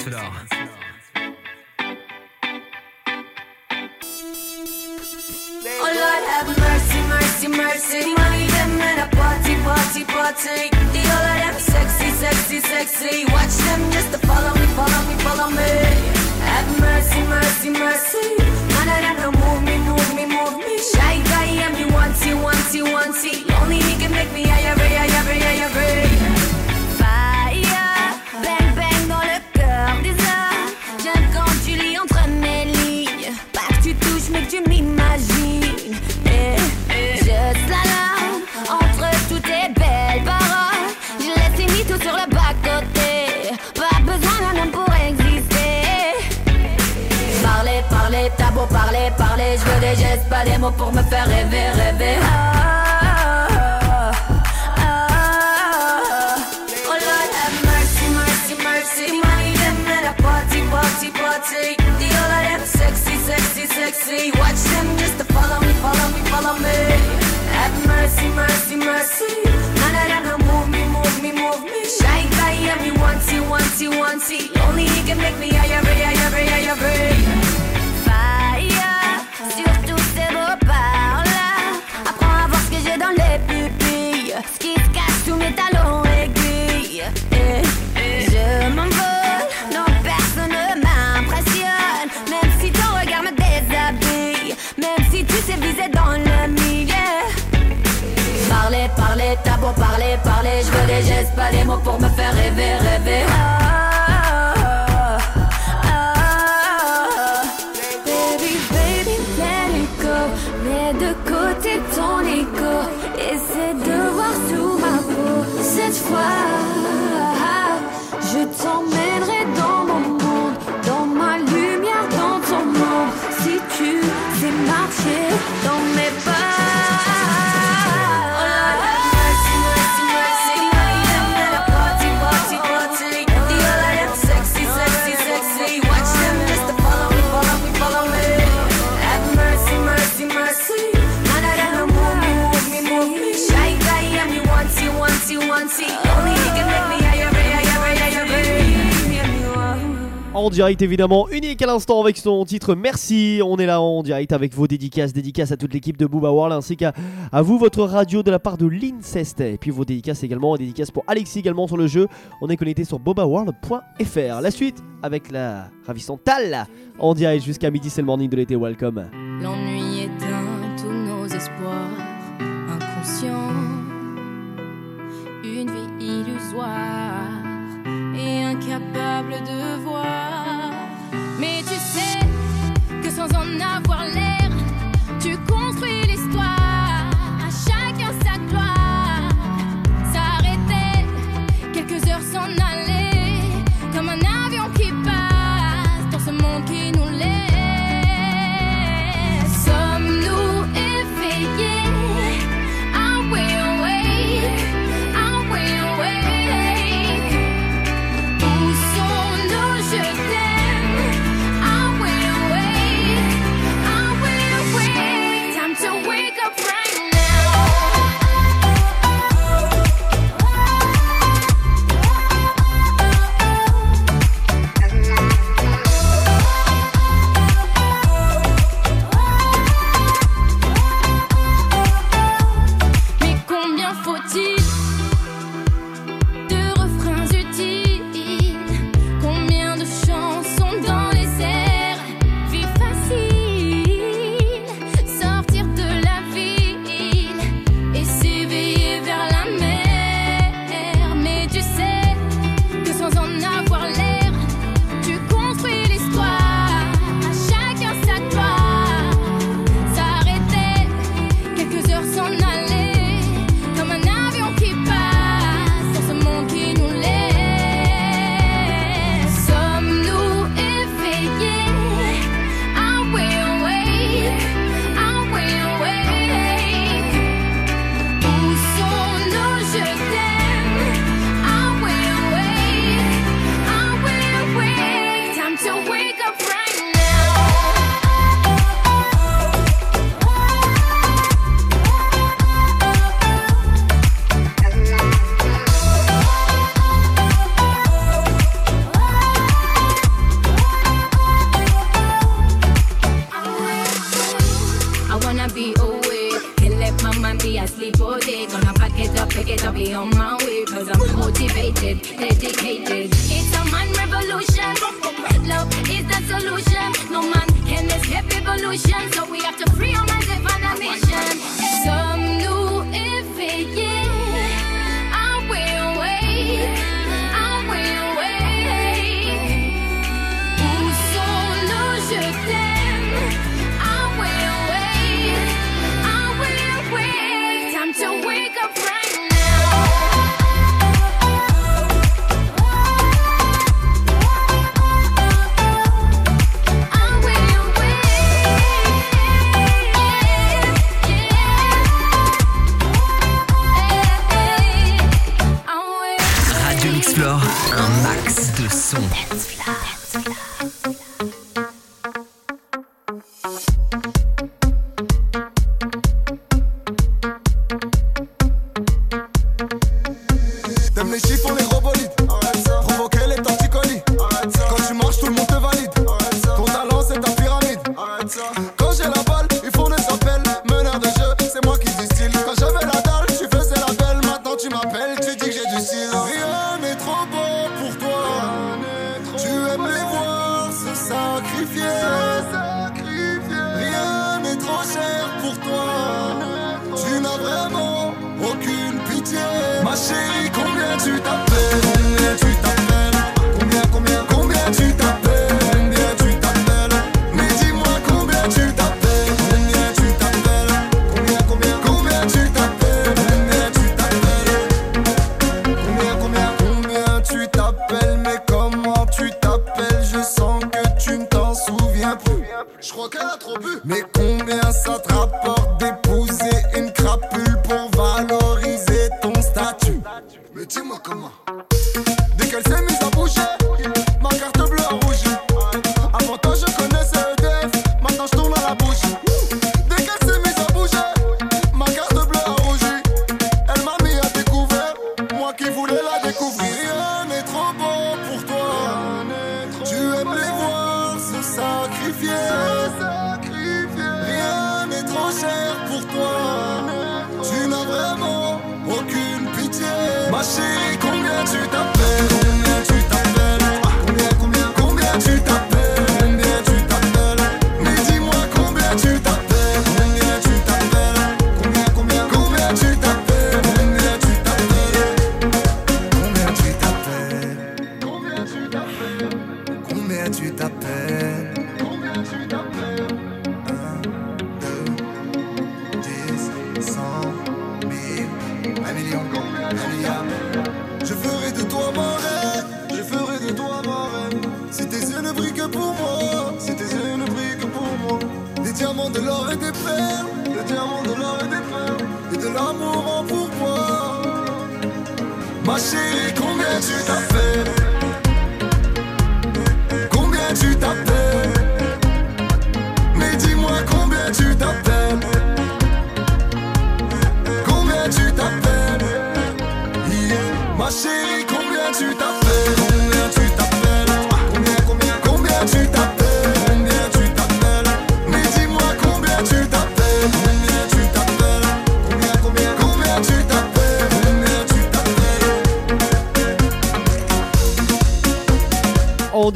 en direct évidemment, unique à l'instant avec son titre Merci. On est là en direct avec vos dédicaces, dédicaces à toute l'équipe de Booba World ainsi qu'à à vous votre radio de la part de l'Incest. Et puis vos dédicaces également, dédicaces pour Alexis également sur le jeu. On est connecté sur bobaworld.fr. La suite avec la ravissante Tal en direct jusqu'à midi, c'est le morning de l'été. Welcome. L'ennui éteint tous nos espoirs inconscients. Une vie illusoire et incapable de dedicated, dedicated. It's a man revolution. Love is the solution. No man can escape evolution. So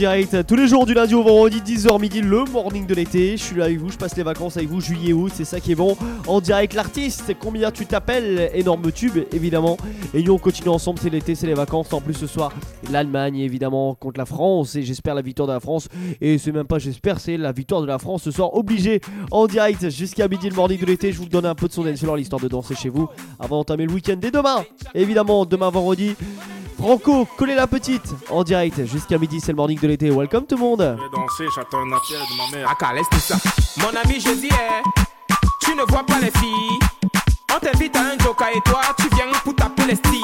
direct tous les jours du lundi au vendredi 10h midi le morning de l'été. Je suis là avec vous, je passe les vacances avec vous juillet août c'est ça qui est bon. En direct l'artiste combien tu t'appelles? Énorme tube évidemment. Et nous on continue ensemble c'est l'été c'est les vacances. En plus ce soir l'Allemagne évidemment contre la France. Et j'espère la victoire de la France. Et c'est même pas j'espère c'est la victoire de la France ce soir obligé En direct jusqu'à midi le morning de l'été. Je vous donne un peu de son sur l'histoire de danser chez vous Avant d'entamer le week-end dès demain. Évidemment demain vendredi Franco, collez la petite en direct jusqu'à midi, c'est le morning de l'été. Welcome tout le monde. danser, j'attends un appel de ma mère. Ah, laisse tout ça. Mon ami, je dis, eh, tu ne vois pas les filles. On t'invite à un joker et toi, tu viens pour taper les styles.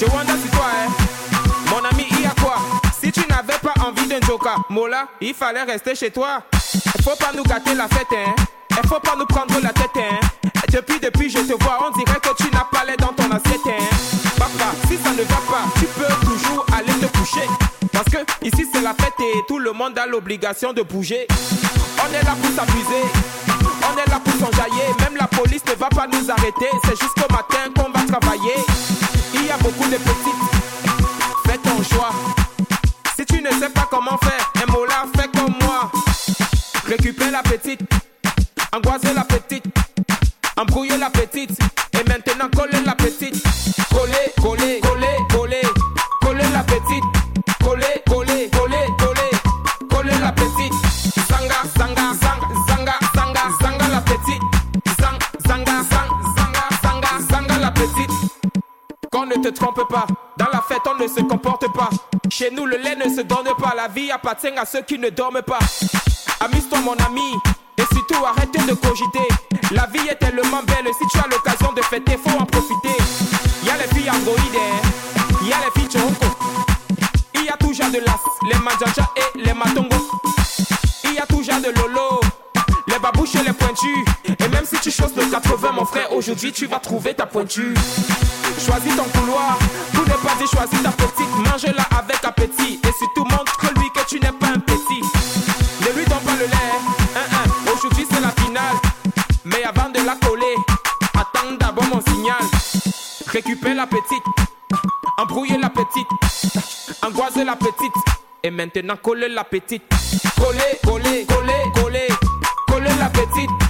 Je wonder c'est toi, eh. Mon ami, il y a quoi? Si tu n'avais pas envie d'un joker, Mola, il fallait rester chez toi. Il faut pas nous gâter la fête, hein. Il faut pas nous prendre la tête, hein. Depuis, depuis, je te vois, on dirait que tu n'as pas l'air dans ton assiette, hein. Papa, si ça ne va pas, tu peux toujours aller te coucher. Parce que ici c'est la fête et tout le monde a l'obligation de bouger. On est là pour s'amuser, on est là pour s'enjailler. Même la police ne va pas nous arrêter, c'est jusqu'au matin qu'on va travailler. Il y a beaucoup de petites, fais ton choix. Si tu ne sais pas comment faire, un mot là, fais comme moi. Récupère la petite, angoisser la petite, embrouiller la petite, et maintenant coller la petite. Coller, coller, coller, coller, coller la petite. Coller, coller, coller, coller, coller la petite. Zanga, zanga, zanga, zanga, zanga, zanga la petite. Zang, zanga, zang, zanga, zanga, zanga la petite. Qu'on ne te trompe pas, dans la fête on ne se comporte pas. Chez nous le lait ne se donne pas, la vie appartient à ceux qui ne dorment pas. Amuse-toi mon ami, et surtout arrête de cogiter. La vie est tellement belle, si tu as l'occasion de fêter, faut en profiter. Y a les filles androïdes, y a les filles choco. Il y a toujours de l'as, les manjaja et les matongos. Il y a toujours de lolo, les babouches et les pointus. Et même si tu choses le 80, mon frère, aujourd'hui tu vas trouver ta pointure. Choisis ton couloir, tout n'est pas dit, choisis ta petite. Mange-la Récupère la petite, embrouiller la petite, angoiser la petite. Et maintenant coller la petite. Coller, coller, coller, coller, coller la petite.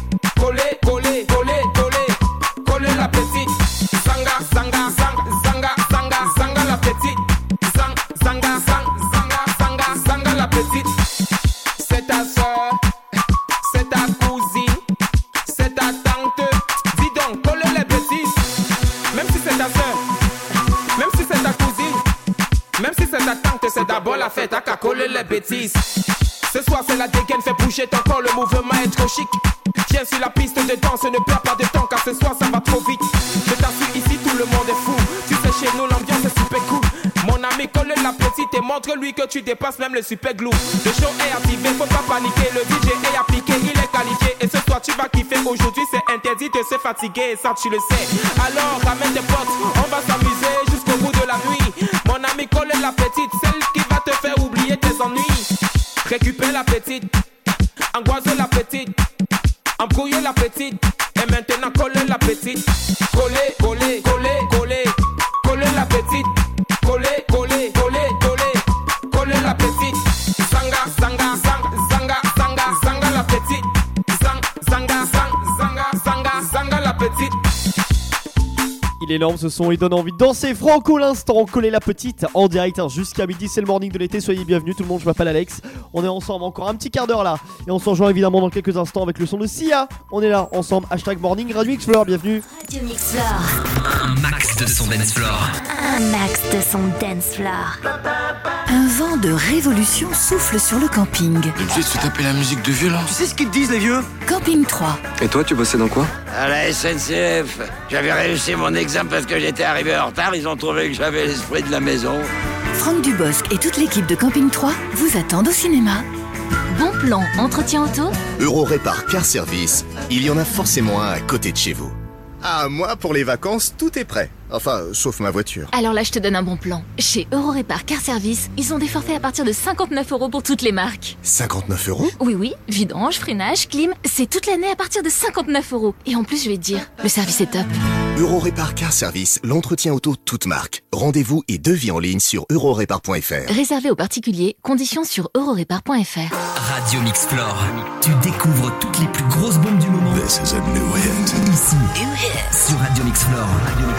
D'abord la fête. À coller les bêtises. Ce soir c'est la dégaine, fais bouger ton corps, le mouvement est trop chic. Tiens sur la piste de danse, ne perds pas de temps car ce soir ça va trop vite. Je t'assure ici tout le monde est fou. Tu sais chez nous l'ambiance est super cool. Mon ami colle la petite et montre-lui que tu dépasses même le super glue. Le show est activé, faut pas paniquer. Le DJ est appliqué, il est qualifié. Et ce soir tu vas kiffer. Aujourd'hui c'est interdit de se fatiguer, ça tu le sais. Alors ramène tes potes, on va s'amuser jusqu'au bout de la nuit. Mon ami colle la petite, celle qui Récupère la petite, angoisse la petite, la petite, et maintenant coller la petite. Il est énorme ce son, il donne envie de danser. Franco l'instant, coller la petite en direct hein, jusqu'à midi. C'est le morning de l'été. Soyez bienvenus tout le monde. Je m'appelle Alex. On est ensemble encore un petit quart d'heure là. Et on se rejoint évidemment dans quelques instants avec le son de Sia. On est là ensemble. Hashtag morning Radio Mix Floor. Bienvenue. Radio Mix Floor. Un max de son dance floor. Un max de son dance floor. Un vent de révolution souffle sur le camping. Tu sais, tu taper la musique de vieux là Tu sais ce qu'ils te disent les vieux? Camping 3. Et toi, tu bossais dans quoi? À la SNCF, j'avais réussi mon examen parce que j'étais arrivé en retard. Ils ont trouvé que j'avais l'esprit de la maison. Franck Dubosc et toute l'équipe de Camping 3 vous attendent au cinéma. Bon plan, entretien auto? Euro Répar Car Service, il y en a forcément un à côté de chez vous. Ah, moi, pour les vacances, tout est prêt. Enfin, sauf ma voiture. Alors là, je te donne un bon plan. Chez Eurorépar Car Service, ils ont des forfaits à partir de 59 euros pour toutes les marques. 59 euros? Oui, oui, vidange, freinage, clim, c'est toute l'année à partir de 59 euros. Et en plus, je vais te dire, le service est top. Euro Répar Car Service, l'entretien auto toute marque. Rendez-vous et devis en ligne sur eurorépar.fr. Réservé aux particuliers, conditions sur eurorépar.fr. Radio Mix Floor. Tu découvres toutes les plus grosses bombes du moment. This is a new hit. Ici, sur Radio Mix Floor. Radio Mix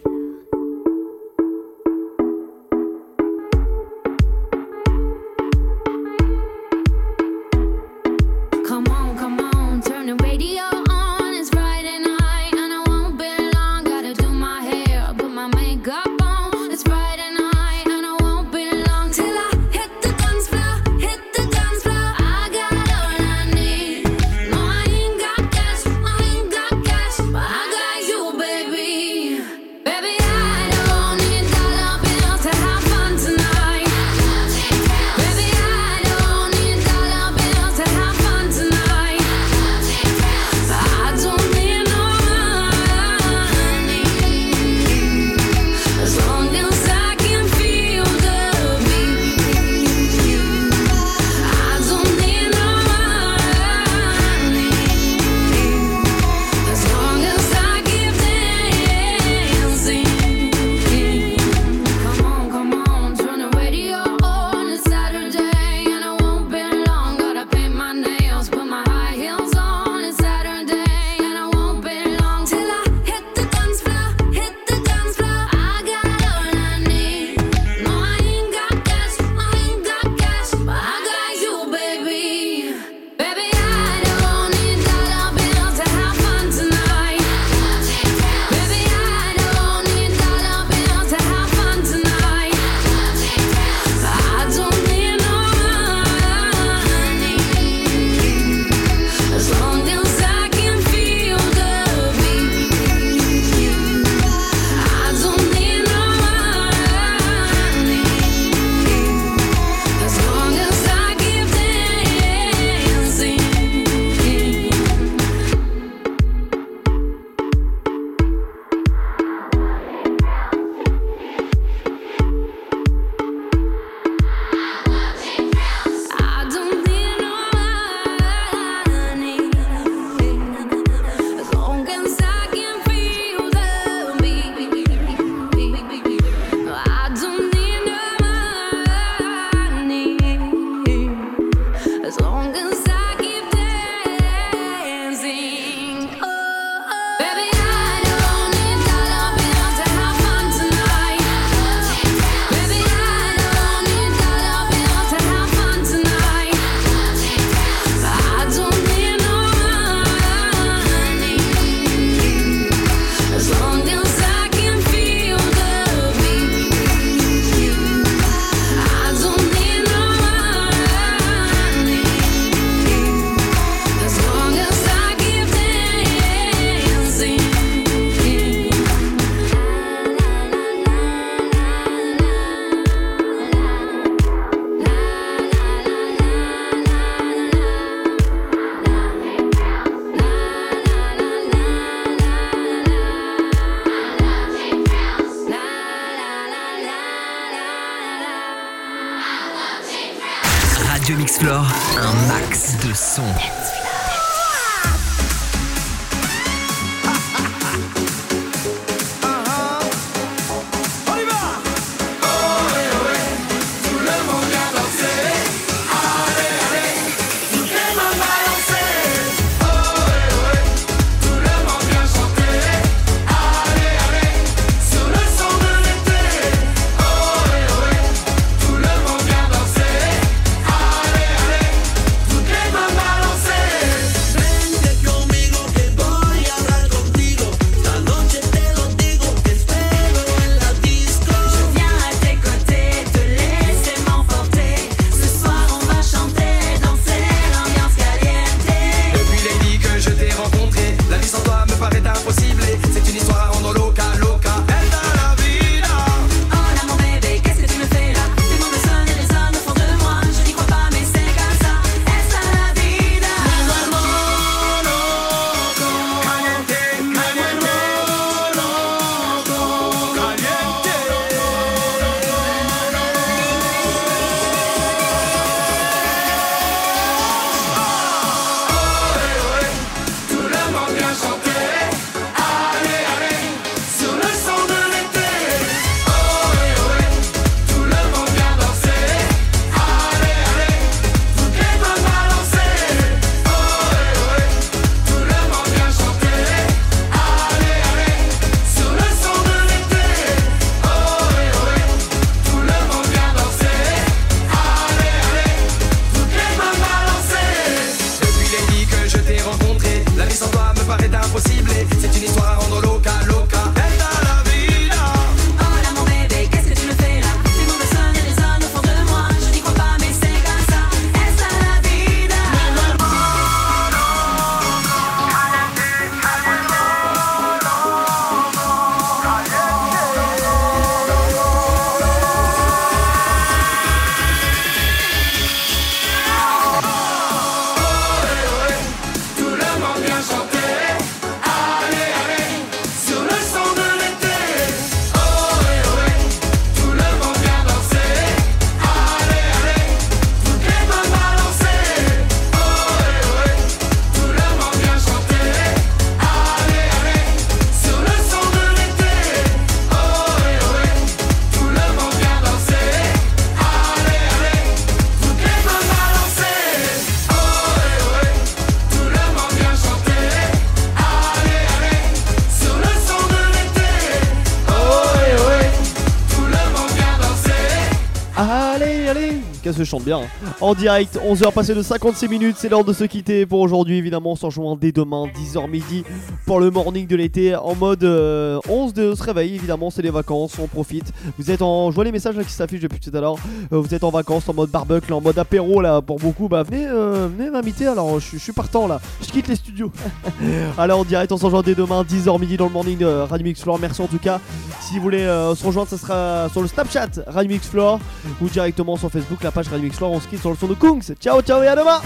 bien. Hein. En direct, 11h passé de 56 minutes, c'est l'heure de se quitter pour aujourd'hui. Évidemment, on s'en rejoint dès demain, 10h midi, pour le morning de l'été, en mode 11 euh, de se réveiller. Évidemment, c'est les vacances, on profite. Vous êtes en. Je vois les messages qui s'affichent depuis tout à l'heure. Euh, vous êtes en vacances, en mode barbecue, en mode apéro là, pour beaucoup. Bah, venez, euh, venez m'inviter. Alors, je, suis partant là. Je quitte les studios. *laughs* Alors, en direct, on s'en rejoint dès demain, 10h midi dans le morning de Radio Mix Floor. Merci en tout cas. Si vous voulez se rejoindre, ça sera sur le Snapchat Radio Mix Floor ou directement sur Facebook, la page Radio Mix Floor. On se quitte sur le son de Kungs. Ciao, ciao et à demain!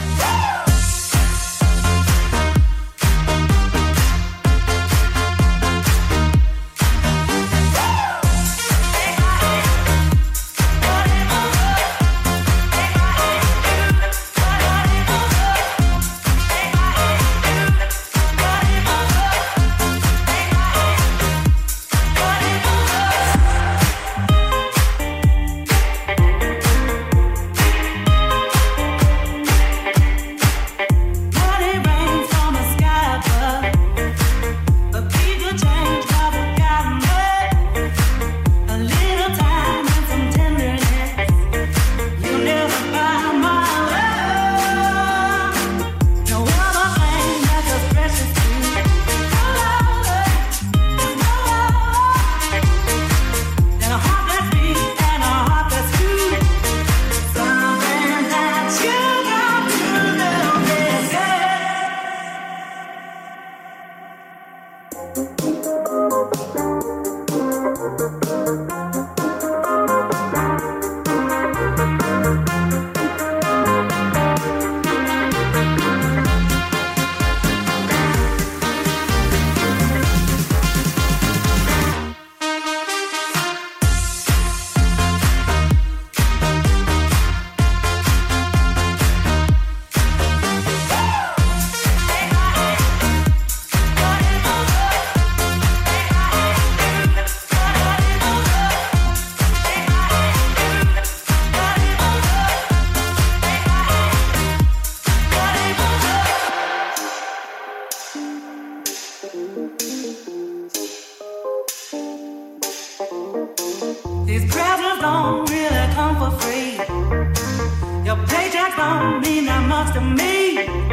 problems don't really come for free. Your paycheck don't mean that much to me.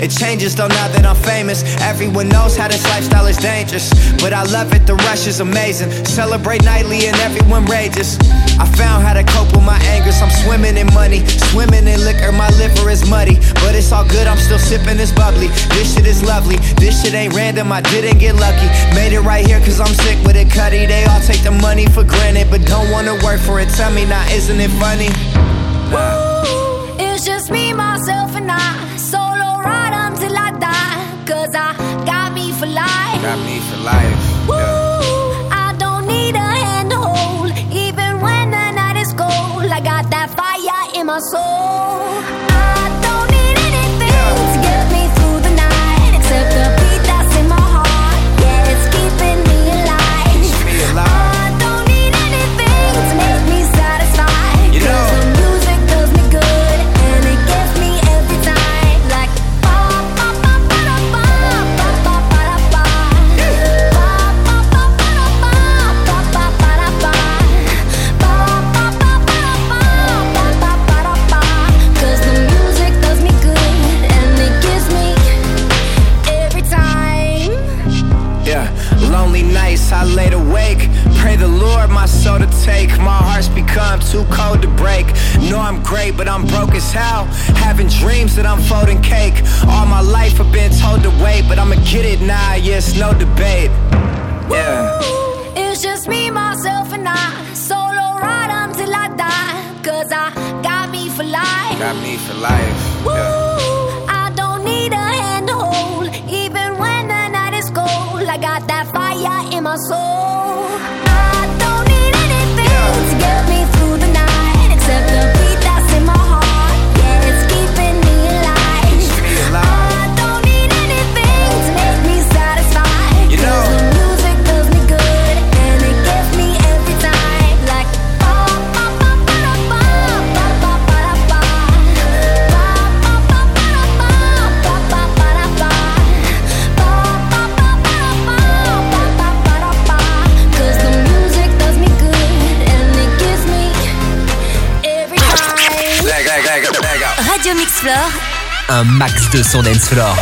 It changes though now that I'm famous. Everyone knows how this lifestyle is dangerous. But I love it, the rush is amazing. Celebrate nightly and everyone rages. I found how to cope with my angers. I'm swimming in money, swimming in liquor. My liver is muddy, but it's all good. I'm still sipping this bubbly. This shit is lovely. This shit ain't random. I didn't get lucky. Made it right here cause I'm sick with it, Cuddy. They all take the money for granted, but don't wanna work for it. Tell me now, isn't it funny? Got me for life. Woo, yeah. I don't need a handhold. Even when the night is cold, I got that fire in my soul. dreams that I'm folding cake. All my life I've been told to wait But I'ma get it now, yeah, it's no debate. Yeah. It's just me, myself, and I. Solo ride until I die Cause I got me for life. Got me for life, yeah. I don't need a hand to hold Even when the night is cold. I got that fire in my soul. Floor. Un max de son dance floor.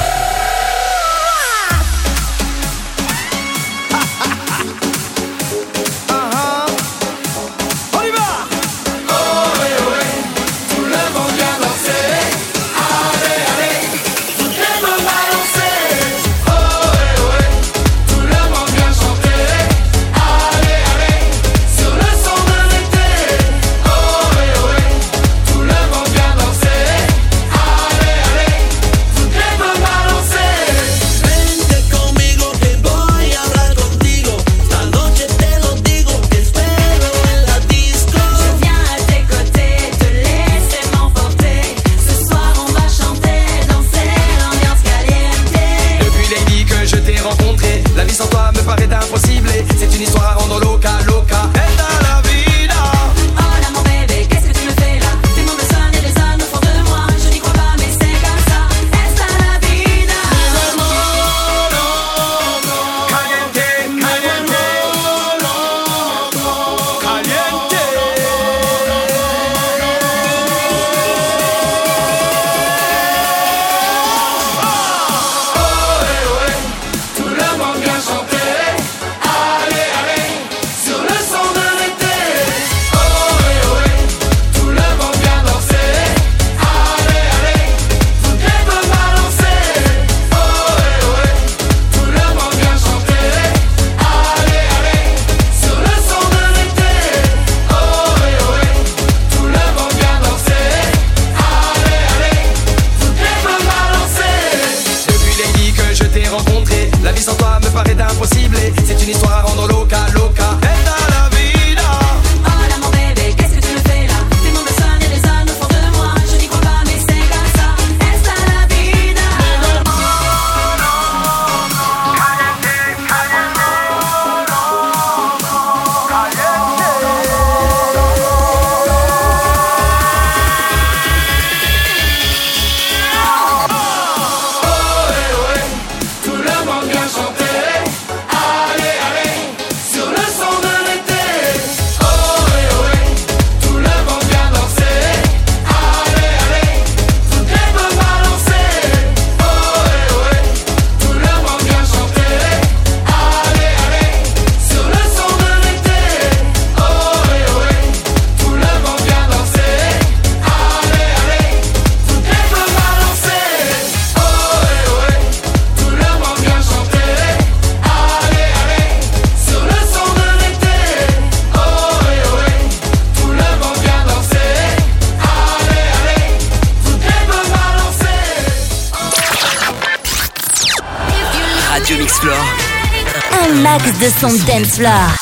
Floor.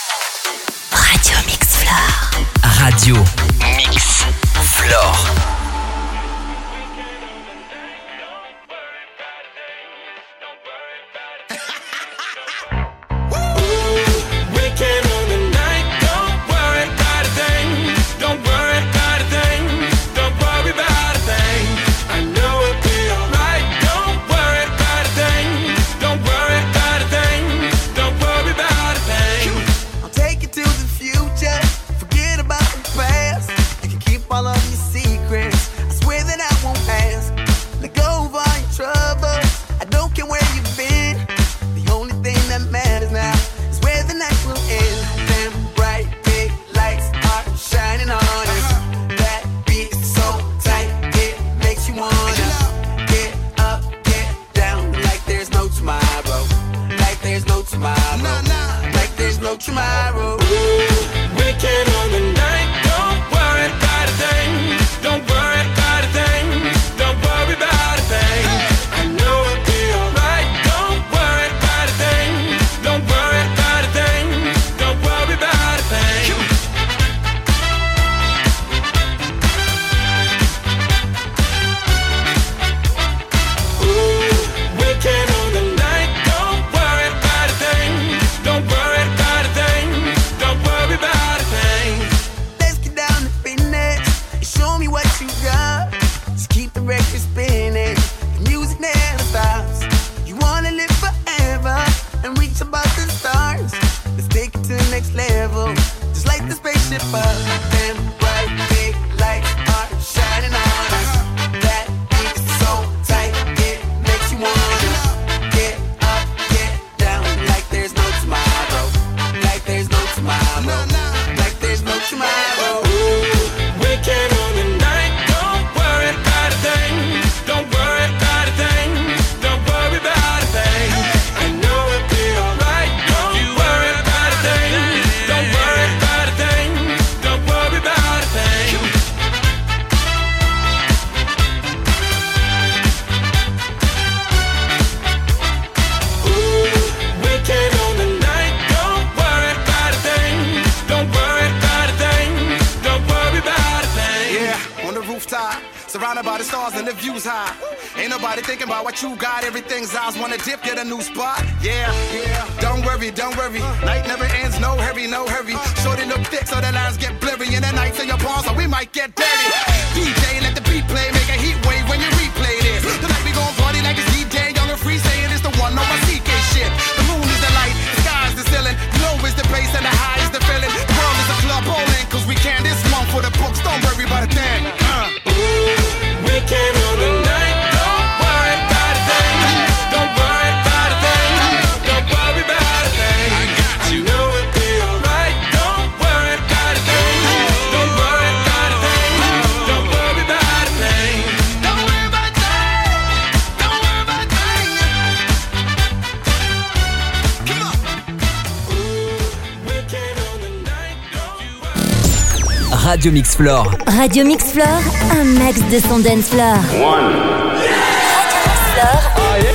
Radio Mix Floor, un max de son dance floor. One. Radio Mix Floor. Oh yeah.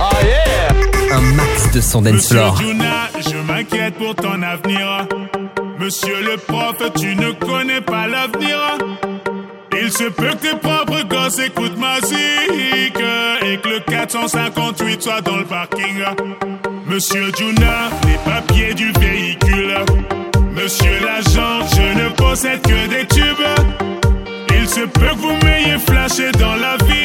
Oh yeah. Un max de son dance Monsieur floor. Je m'inquiète pour ton avenir. Monsieur le prof, tu ne connais pas l'avenir. Il se peut que tes propres gosses écoutent ma musique et que le 458 soit dans le parking. Monsieur Juna, les papiers du véhicule. Monsieur l'agent possède que des tubes. Il se peut que vous m'ayez flashé dans la vie.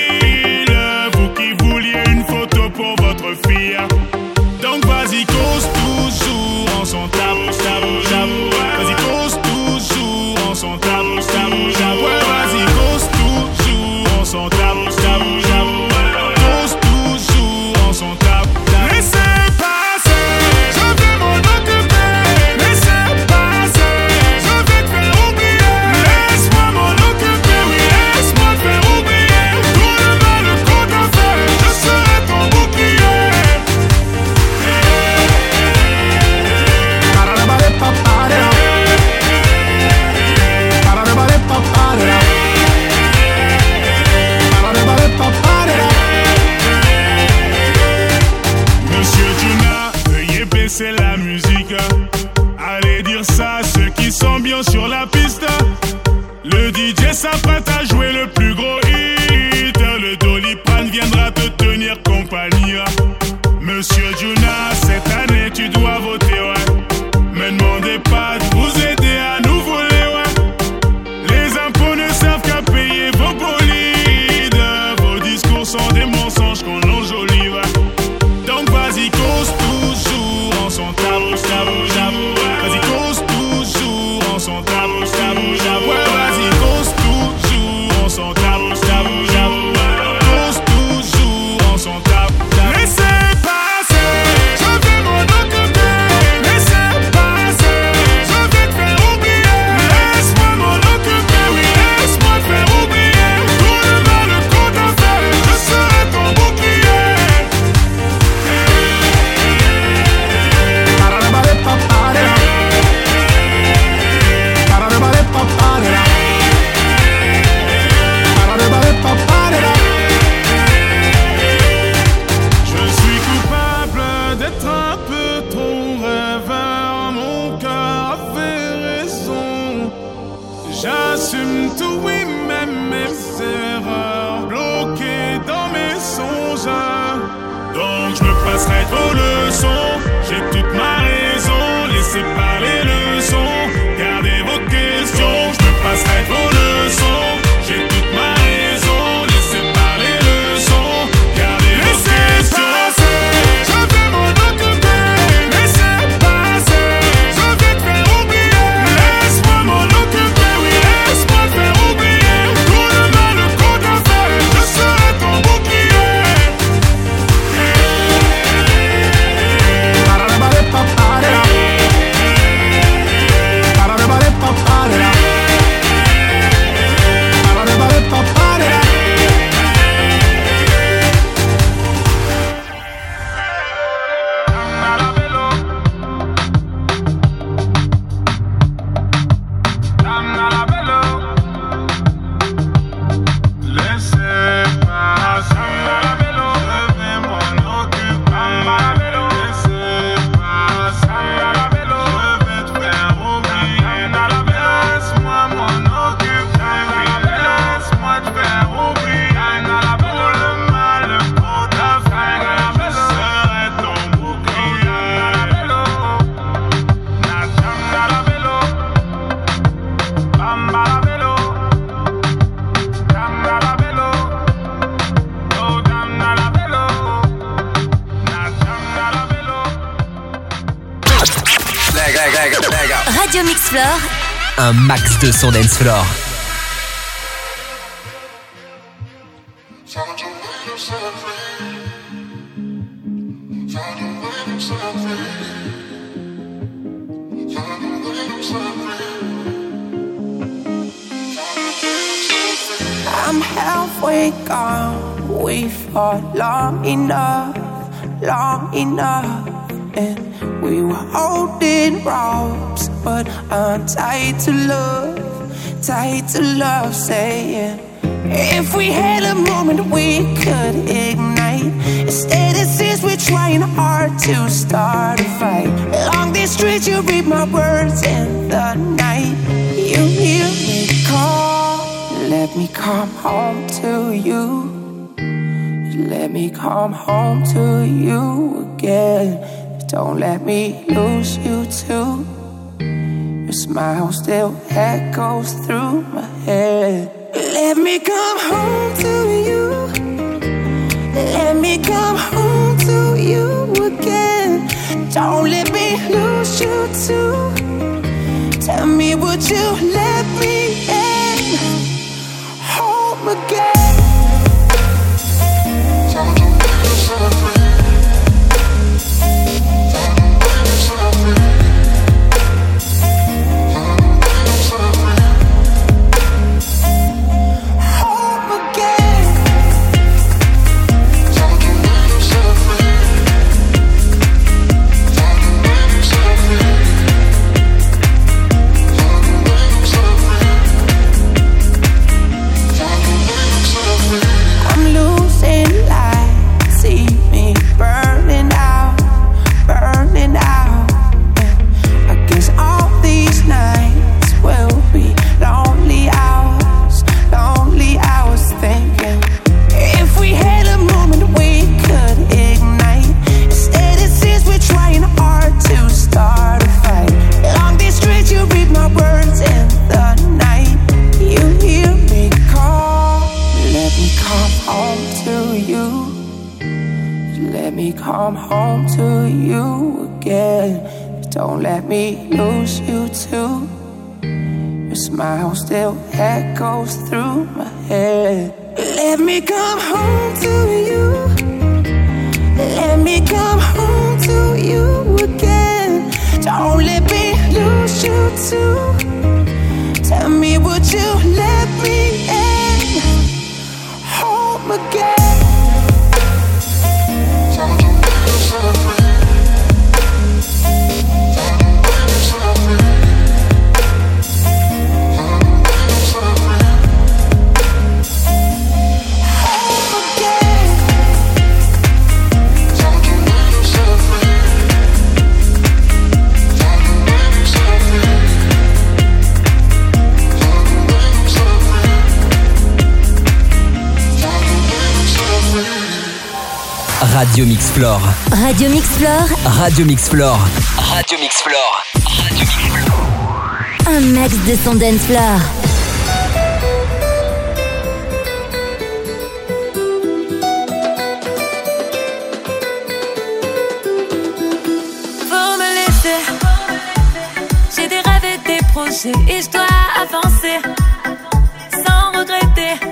home to you again. Don't let me lose you too. Your smile still echoes through. me lose you too. Your smile still echoes through my head. Let me come home to you. Let me come home to you again. Don't let me lose you too. Tell me, would you let me in? Home again. Radio Mixplore. Radio Mixplore. Radio Mixplore. Radio Mixplore. Radio Mixplore. Un max de son dance floor. Faut me laisser. J'ai des rêves et des projets et je dois avancer sans regretter.